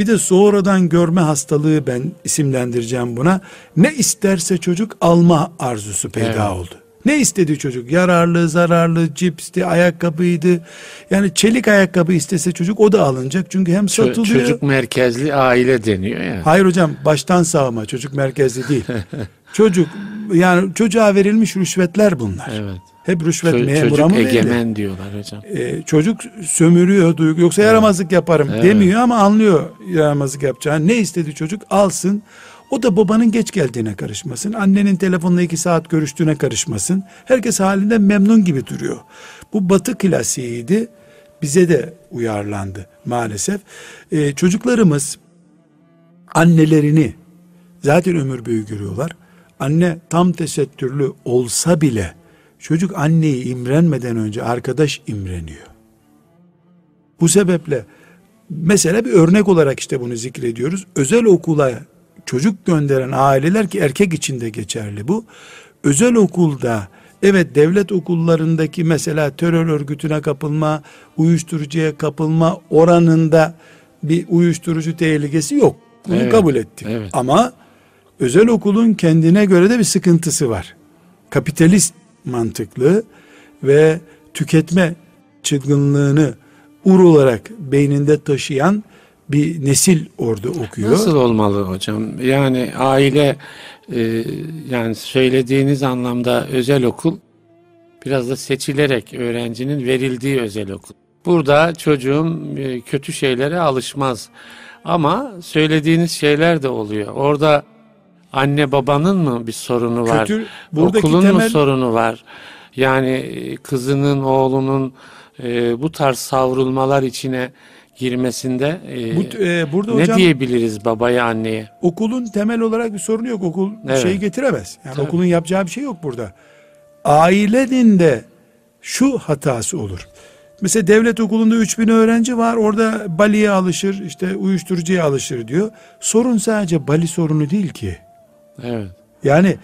Bir de sonradan görme hastalığı ben isimlendireceğim buna. Ne isterse çocuk alma arzusu peyda Evet. oldu. Ne istedi çocuk? Yararlı, zararlı, cipsti, ayakkabıydı. Yani çelik ayakkabı istese çocuk o da alınacak. Çünkü hem satılıyor. çocuk merkezli aile deniyor ya. Hayır hocam baştan sağma çocuk merkezli değil. çocuk yani çocuğa verilmiş rüşvetler bunlar. Evet. Hep rüşvet Ço- memura çocuk mı verildi? egemen diyorlar hocam. Ee, çocuk sömürüyor duygu yoksa yaramazlık yaparım Evet. demiyor ama anlıyor yaramazlık yapacağını. Ne istedi çocuk alsın. O da babanın geç geldiğine karışmasın. Annenin telefonla iki saat görüştüğüne karışmasın. Herkes halinden memnun gibi duruyor. Bu batı klasiğiydi. Bize de uyarlandı maalesef. Ee, çocuklarımız annelerini zaten ömür boyu görüyorlar. Anne tam tesettürlü olsa bile çocuk anneyi imrenmeden önce arkadaş imreniyor. Bu sebeple mesela bir örnek olarak işte bunu zikrediyoruz. Özel okula çocuk gönderen aileler ki erkek için de geçerli bu. Özel okulda evet devlet okullarındaki mesela terör örgütüne kapılma, uyuşturucuya kapılma oranında bir uyuşturucu tehlikesi yok. Bunu Evet, kabul ettik. evet. Ama özel okulun kendine göre de bir sıkıntısı var. Kapitalist mantıklı ve tüketme çılgınlığını ur olarak beyninde taşıyan bir nesil orada okuyor. Nasıl olmalı hocam? Yani aile e, yani söylediğiniz anlamda özel okul biraz da seçilerek öğrencinin verildiği özel okul. Burada çocuğum e, kötü şeylere alışmaz. Ama söylediğiniz şeyler de oluyor. Orada anne babanın mı bir sorunu var? Kötü, Okulun temel mu sorunu var? Yani e, kızının, oğlunun e, bu tarz savrulmalar içine girmesinde e, bu, e, burada ne hocam diyebiliriz babaya anneye? okulun temel olarak bir sorunu yok. Okul Evet. şey getiremez. Yani Tabii. okulun yapacağı bir şey yok burada. Ailenin de şu hatası olur. Mesela devlet okulunda 3000 öğrenci var. Orada baliye alışır, işte uyuşturucuya alışır diyor. Sorun sadece bali sorunu değil ki. Evet. Yani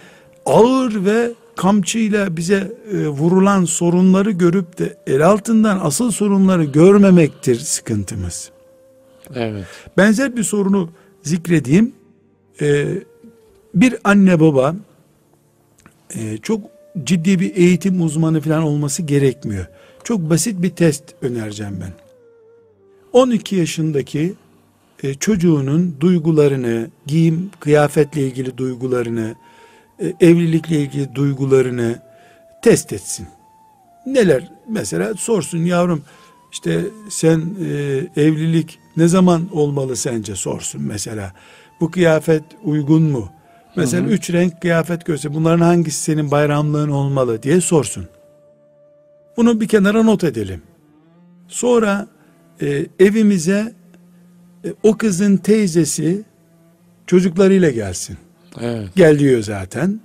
ağır ve kamçıyla bize e, vurulan sorunları görüp de el altından asıl sorunları görmemektir sıkıntımız. Evet. Benzer bir sorunu zikredeyim. Ee, bir anne baba e, çok ciddi bir eğitim uzmanı falan olması gerekmiyor. Çok basit bir test önereceğim ben. 12 yaşındaki e, çocuğunun duygularını, giyim, kıyafetle ilgili duygularını, e, evlilikle ilgili duygularını test etsin. Neler mesela sorsun yavrum işte sen e, evlilik ne zaman olmalı sence sorsun mesela. Bu kıyafet uygun mu? Mesela Hı hı. üç renk kıyafet görse bunların hangisi senin bayramlığın olmalı diye sorsun. Bunu bir kenara not edelim. Sonra e, evimize o kızın teyzesi çocuklarıyla gelsin. Evet. Gel diyor zaten.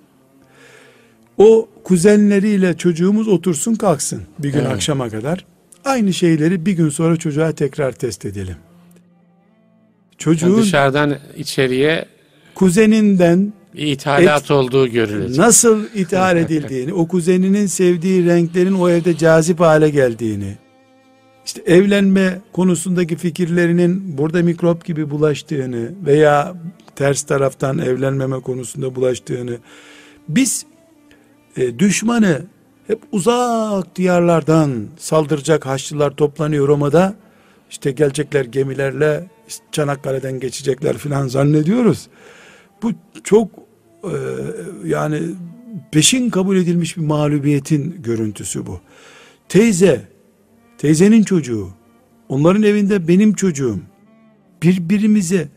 O kuzenleriyle çocuğumuz otursun kalksın bir gün Evet. akşama kadar. Aynı şeyleri bir gün sonra çocuğa tekrar test edelim. Yani Çocuğun dışarıdan içeriye kuzeninden ithalat olduğu görülecek. nasıl ithal edildiğini, o kuzeninin sevdiği renklerin o evde cazip hale geldiğini, işte evlenme konusundaki fikirlerinin burada mikrop gibi bulaştığını veya ters taraftan evlenmeme konusunda bulaştığını, biz e, düşmanı hep uzak diyarlardan saldıracak Haçlılar toplanıyor Roma'da, işte gelecekler gemilerle Çanakkale'den geçecekler filan zannediyoruz. Bu çok e, yani peşin kabul edilmiş bir mağlubiyetin görüntüsü bu. Teyze, teyzenin çocuğu, onların evinde benim çocuğum. Birbirimize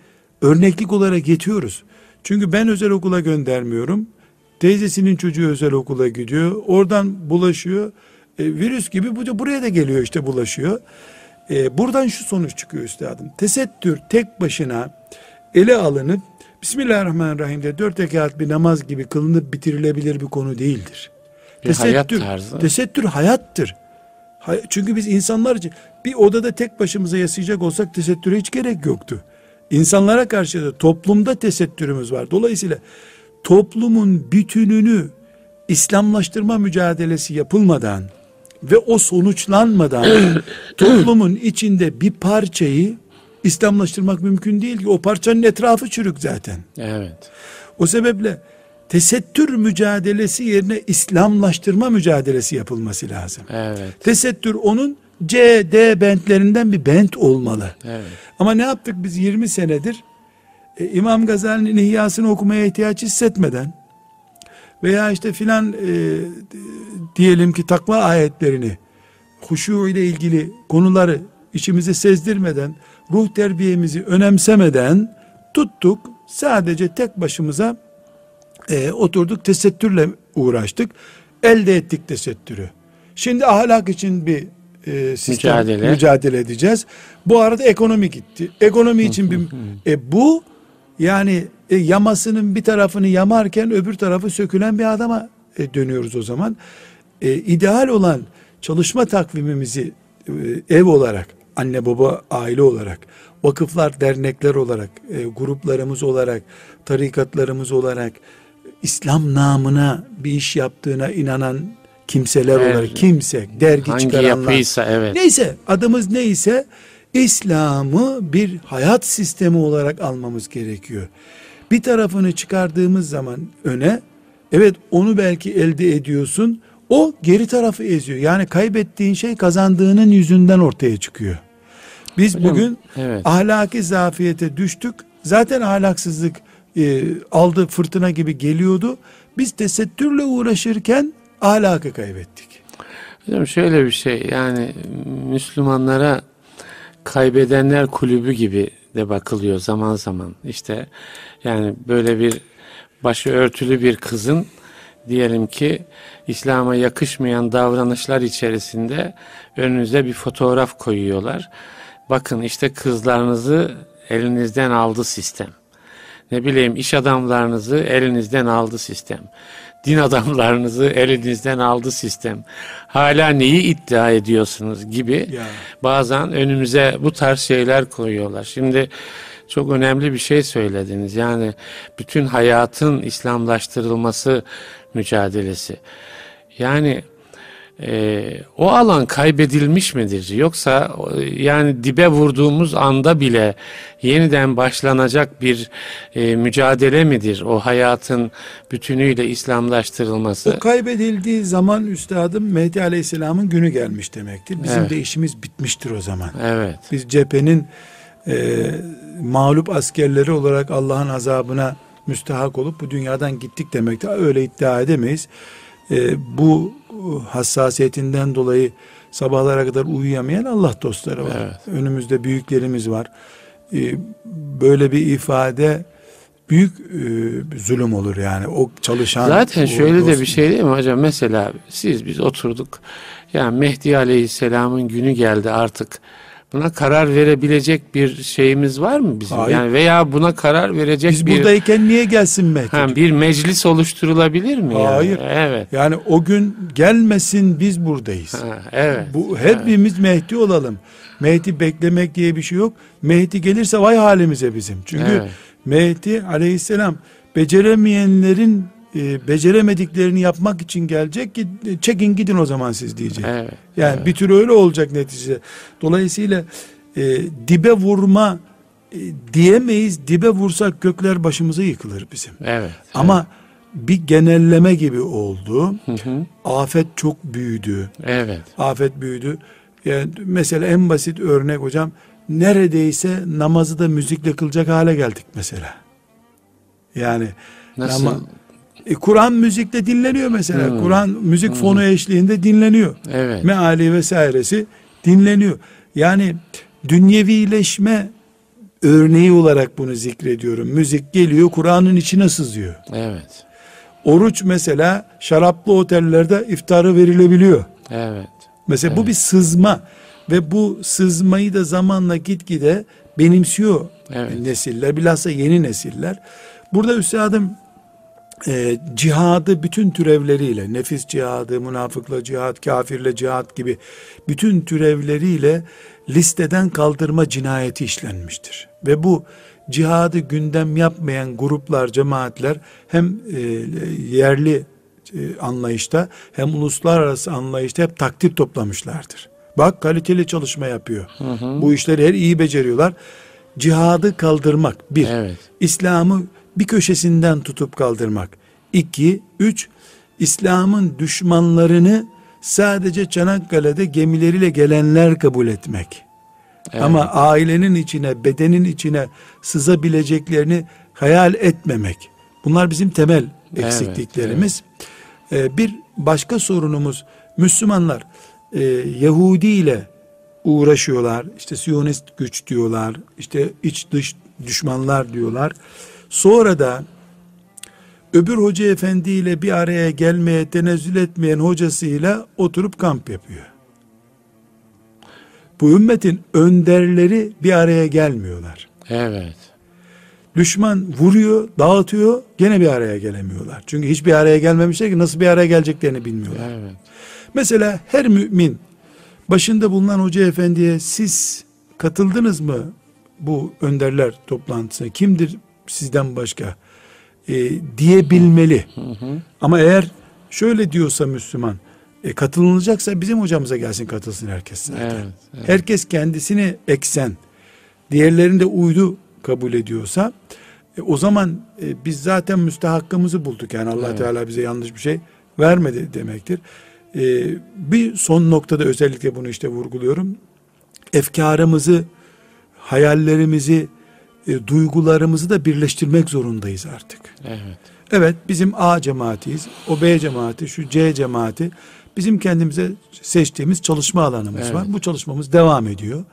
örneklik olarak yetiyoruz. Çünkü ben özel okula göndermiyorum. Teyzesinin çocuğu özel okula gidiyor. Oradan bulaşıyor. E, virüs gibi bu da buraya da geliyor işte bulaşıyor. E, buradan şu sonuç çıkıyor üstadım. Tesettür tek başına ele alınıp Bismillahirrahmanirrahim de dört rekat bir namaz gibi kılınıp bitirilebilir bir konu değildir. Bir hayat tarzı. Tesettür hayattır. Çünkü biz insanlar için bir odada tek başımıza yaşayacak olsak tesettüre hiç gerek yoktu. İnsanlara karşı da toplumda tesettürümüz var. Dolayısıyla toplumun bütününü İslamlaştırma mücadelesi yapılmadan ve o sonuçlanmadan toplumun içinde bir parçayı İslamlaştırmak mümkün değil ki o parçanın etrafı çürük zaten. Evet. O sebeple tesettür mücadelesi yerine İslamlaştırma mücadelesi yapılması lazım. Evet. Tesettür onun C, D bentlerinden bir bent olmalı. Evet. Ama ne yaptık biz 20 senedir? E, İmam Gazali'nin İhyasını okumaya ihtiyaç hissetmeden veya işte filan e, diyelim ki takva ayetlerini huşu ile ilgili konuları içimize sezdirmeden ruh terbiyemizi önemsemeden tuttuk sadece tek başımıza e, oturduk tesettürle uğraştık. Elde ettik tesettürü. Şimdi ahlak için bir e, sistem Mücadele. mücadele edeceğiz. Bu arada ekonomi gitti. Ekonomi için bir e, bu yani e, yamasının bir tarafını yamarken öbür tarafı sökülen bir adama e, dönüyoruz o zaman. E, ideal olan çalışma takvimimizi e, ev olarak, anne baba aile olarak, vakıflar dernekler olarak, e, gruplarımız olarak, tarikatlarımız olarak, İslam namına bir iş yaptığına inanan kimseler Evet. olarak, kimse, dergi Hangi çıkaranlar, yapıysa evet. Neyse adımız neyse İslam'ı bir hayat sistemi olarak almamız gerekiyor. Bir tarafını çıkardığımız zaman öne evet onu belki elde ediyorsun o geri tarafı eziyor. Yani kaybettiğin şey kazandığının yüzünden ortaya çıkıyor. Biz Hocam, bugün evet. ahlaki zafiyete düştük. Zaten ahlaksızlık e, aldı fırtına gibi geliyordu. Biz tesettürle uğraşırken ahlakı kaybettik. Hocam şöyle bir şey yani Müslümanlara kaybedenler kulübü gibi de bakılıyor zaman zaman. İşte yani böyle bir başı örtülü bir kızın diyelim ki İslam'a yakışmayan davranışlar içerisinde önünüze bir fotoğraf koyuyorlar. Bakın işte kızlarınızı elinizden aldı sistem. Ne bileyim iş adamlarınızı elinizden aldı sistem. Din adamlarınızı elinizden aldı sistem. Hala neyi iddia ediyorsunuz gibi Ya. bazen önümüze bu tarz şeyler koyuyorlar. Şimdi çok önemli bir şey söylediniz. Yani bütün hayatın İslamlaştırılması mücadelesi. Yani e, o alan kaybedilmiş midir? Yoksa yani dibe vurduğumuz anda bile yeniden başlanacak bir e, mücadele midir? O hayatın bütünüyle İslamlaştırılması. O kaybedildiği zaman üstadım Mehdi Aleyhisselam'ın günü gelmiş demektir. Bizim Evet. de işimiz bitmiştir o zaman. Evet. Biz cephenin e, mağlup askerleri olarak Allah'ın azabına müstahak olup bu dünyadan gittik demektir. Öyle iddia edemeyiz. E, bu hassasiyetinden dolayı sabahlara kadar uyuyamayan Allah dostları var. Evet. Önümüzde büyüklerimiz var. E, böyle bir ifade büyük e, zulüm olur yani o çalışan. Zaten şöyle de bir şey değil mi hocam? Mesela siz biz oturduk. Yani Mehdi Aleyhisselam'ın günü geldi artık. Buna karar verebilecek bir şeyimiz var mı bizim? Hayır. Yani veya buna karar verecek Biz bir buradayken niye gelsin ha, bir meclis oluşturulabilir mi? yani? Hayır. Evet. Yani o gün gelmesin biz buradayız. Ha, evet. Bu hepimiz Mehdi olalım. Mehdi beklemek diye bir şey yok. Mehdi gelirse vay halimize bizim. Çünkü Evet. Mehdi aleyhisselam beceremeyenlerin e, beceremediklerini yapmak için gelecek ki e, çekin gidin o zaman siz diyecek. Evet. Yani bir tür öyle olacak neticede. Dolayısıyla e, dibe vurma e, diyemeyiz. Dibe vursak gökler başımıza yıkılır bizim. Evet. Ama bir genelleme gibi oldu. Hı hı. Afet çok büyüdü. Evet. Afet büyüdü. Yani mesela en basit örnek hocam neredeyse namazı da müzikle kılacak hale geldik mesela. Yani Nasıl? ama e, Kur'an müzikle dinleniyor mesela. Hmm. Kur'an müzik fonu eşliğinde dinleniyor. Evet. Meali vesairesi dinleniyor. Yani dünyevileşme örneği olarak bunu zikrediyorum. Müzik geliyor Kur'an'ın içine sızıyor. Evet. Oruç mesela şaraplı otellerde iftarı verilebiliyor. Evet. Mesela bu bir sızma ve bu sızmayı da zamanla gitgide benimsiyor Evet. nesiller bilhassa yeni nesiller. Burada üstadım e, cihadı bütün türevleriyle nefis cihadı, münafıkla cihat, kafirle cihat gibi bütün türevleriyle listeden kaldırma cinayeti işlenmiştir. Ve bu cihadı gündem yapmayan gruplar, cemaatler hem e, yerli e, anlayışta hem uluslararası anlayışta hep takdir toplamışlardır. Bak kaliteli çalışma yapıyor. Bu işleri her iyi beceriyorlar. Cihadı kaldırmak bir. Evet. İslam'ı bir köşesinden tutup kaldırmak. İki, üç, İslam'ın düşmanlarını sadece Çanakkale'de gemileriyle gelenler kabul etmek. Evet. Ama ailenin içine, bedenin içine sızabileceklerini hayal etmemek. Bunlar bizim temel Evet, eksikliklerimiz. Ee, bir başka sorunumuz Müslümanlar e, Yahudi ile uğraşıyorlar. İşte Siyonist güç diyorlar. İşte iç dış düşmanlar diyorlar. Sonra da öbür hoca efendiyle bir araya gelmeye tenezzül etmeyen hocasıyla oturup kamp yapıyor. Bu ümmetin önderleri bir araya gelmiyorlar. Evet. Düşman vuruyor, dağıtıyor, gene bir araya gelemiyorlar. Çünkü hiçbir araya gelmemişler ki nasıl bir araya geleceklerini bilmiyorlar. Evet. Mesela her mümin başında bulunan hoca efendiye siz katıldınız mı bu önderler toplantısına? Kimdir sizden başka? E, diyebilmeli. Ama eğer şöyle diyorsa Müslüman, e, katılınacaksa bizim hocamıza gelsin katılsın herkes zaten. Evet. evet. Herkes kendisini eksen, diğerlerini de uydu kabul ediyorsa, e, o zaman e, biz zaten müstehakkımızı bulduk. Yani allah Evet. Teala bize yanlış bir şey vermedi demektir. E, bir son noktada özellikle bunu işte vurguluyorum. Efkarımızı, hayallerimizi, e, duygularımızı da birleştirmek zorundayız artık. Evet. Evet bizim A cemaatiyiz. O B cemaati, şu C cemaati bizim kendimize seçtiğimiz çalışma alanımız Evet. var. Bu çalışmamız devam ediyor.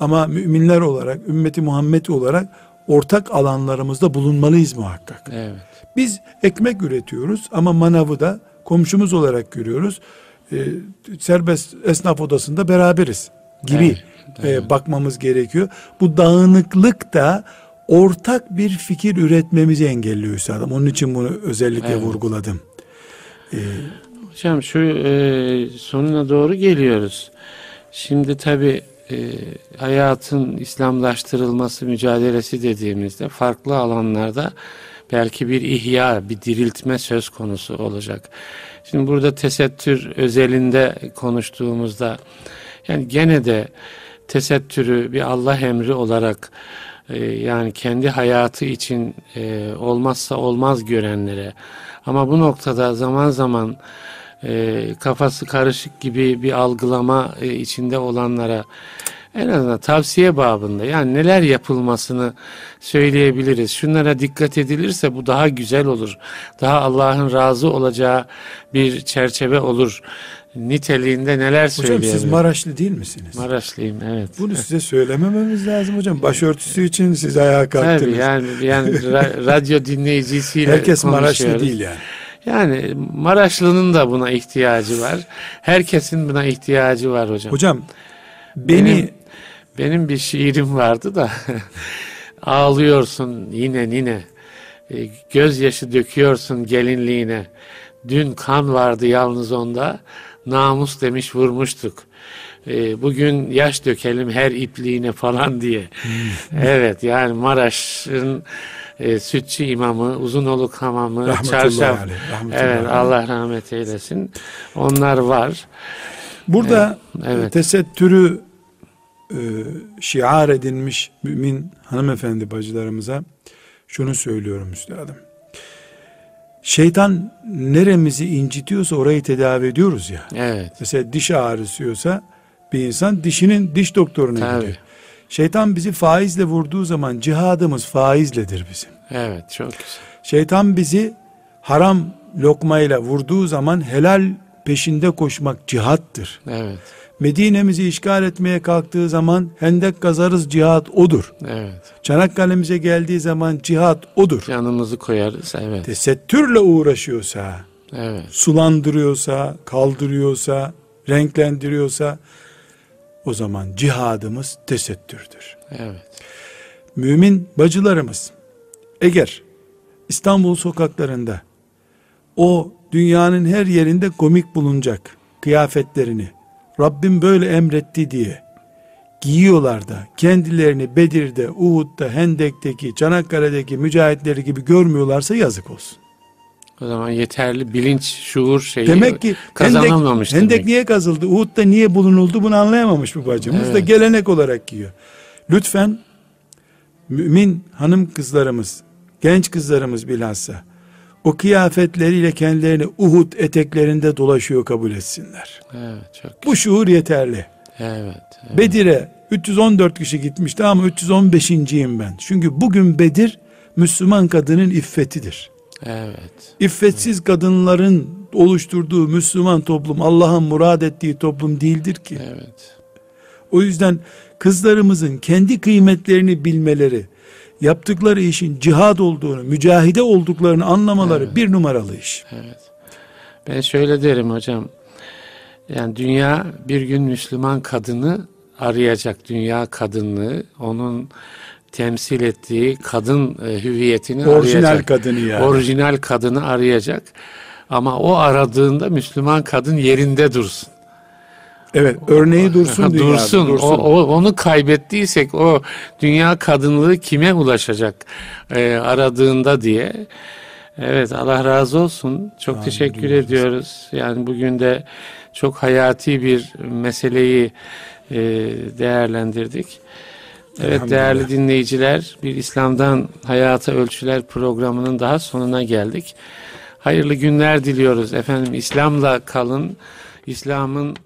Ama müminler olarak, ümmeti Muhammed olarak ortak alanlarımızda bulunmalıyız muhakkak. Evet. Biz ekmek üretiyoruz ama manavı da komşumuz olarak görüyoruz. Ee, serbest esnaf odasında beraberiz gibi Evet, e, bakmamız gerekiyor. Bu dağınıklık da ortak bir fikir üretmemizi engelliyor üstadım. Onun için bunu özellikle Evet. vurguladım. Ee, Hocam şu e, sonuna doğru geliyoruz. Şimdi tabi hayatın İslamlaştırılması mücadelesi dediğimizde farklı alanlarda belki bir ihya, bir diriltme söz konusu olacak. Şimdi burada tesettür özelinde konuştuğumuzda yani gene de tesettürü bir Allah emri olarak e, yani kendi hayatı için e, olmazsa olmaz görenlere ama bu noktada zaman zaman e, kafası karışık gibi bir algılama içinde olanlara en azından tavsiye babında yani neler yapılmasını söyleyebiliriz. Şunlara dikkat edilirse bu daha güzel olur. Daha Allah'ın razı olacağı bir çerçeve olur niteliğinde neler Hocam söyleyebilir? siz Maraşlı değil misiniz? Maraşlıyım evet. Bunu size söylemememiz lazım hocam. Başörtüsü için siz ayağa kalktınız. Tabii yani, yani ra- radyo dinleyicisiyle Herkes Maraşlı değil yani. Yani Maraşlı'nın da buna ihtiyacı var. Herkesin buna ihtiyacı var hocam. Hocam beni Benim- Benim bir şiirim vardı da ağlıyorsun yine nine E, gözyaşı döküyorsun gelinliğine dün kan vardı yalnız onda namus demiş vurmuştuk E, bugün yaş dökelim her ipliğine falan diye evet yani Maraş'ın e, sütçü imamı Uzunoluk hamamı çarşaf evet aleyh. Allah rahmet eylesin onlar var burada evet. tesettürü e, şiar edinmiş mümin hanımefendi bacılarımıza şunu söylüyorum üstadım. Şeytan neremizi incitiyorsa orayı tedavi ediyoruz ya. evet Mesela diş ağrısıyorsa bir insan dişinin diş doktoruna Tabii. gidiyor. Şeytan bizi faizle vurduğu zaman cihadımız faizledir bizim. evet çok güzel Şeytan bizi haram lokmayla vurduğu zaman helal peşinde koşmak cihattır. evet Medine'mizi işgal etmeye kalktığı zaman hendek kazarız cihat odur. evet Çanakkale'mize geldiği zaman cihat odur. Canımızı koyarız evet. Tesettürle uğraşıyorsa, Evet. sulandırıyorsa, kaldırıyorsa, renklendiriyorsa o zaman cihadımız tesettürdür. Evet. Mümin bacılarımız eğer İstanbul sokaklarında o dünyanın her yerinde komik bulunacak kıyafetlerini Rabbim böyle emretti diye giyiyorlar da kendilerini Bedir'de, Uhud'da, Hendek'teki, Çanakkale'deki mücahitleri gibi görmüyorlarsa yazık olsun. O zaman yeterli bilinç, şuur şeyi Demek ki kazanamamış Hendek, Hendek niye kazıldı? Uhud'da niye bulunuldu bunu anlayamamış bu bacımız da Evet. gelenek olarak giyiyor. Lütfen mümin hanım kızlarımız, genç kızlarımız bilhassa o kıyafetleriyle kendilerini Uhud eteklerinde dolaşıyor kabul etsinler. Evet, çok Bu şuur yeterli. Evet. evet. Bedir'e 314 kişi gitmişti ama 315.yim ben. Çünkü bugün Bedir Müslüman kadının iffetidir. Evet. İffetsiz kadınların oluşturduğu Müslüman toplum Allah'ın murad ettiği toplum değildir ki. Evet. O yüzden kızlarımızın kendi kıymetlerini bilmeleri, yaptıkları işin cihad olduğunu, mücahide olduklarını anlamaları bir numaralı iş. Evet. Ben şöyle derim hocam. Yani dünya bir gün Müslüman kadını arayacak. Dünya kadınlığı onun temsil ettiği kadın e, hüviyetini Orijinal arayacak. kadını yani. Orijinal kadını arayacak. Ama o aradığında Müslüman kadın yerinde dursun. Evet, örneği dursun Ha, dünyada. dursun. O, o- onu kaybettiysek o dünya kadınlığı kime ulaşacak e, aradığında diye. Evet Allah razı olsun. Çok teşekkür ediyoruz. Yani bugün de çok hayati bir meseleyi e, değerlendirdik. Evet değerli dinleyiciler bir İslam'dan Hayata Ölçüler programının daha sonuna geldik. Hayırlı günler diliyoruz efendim. İslam'la kalın. İslam'ın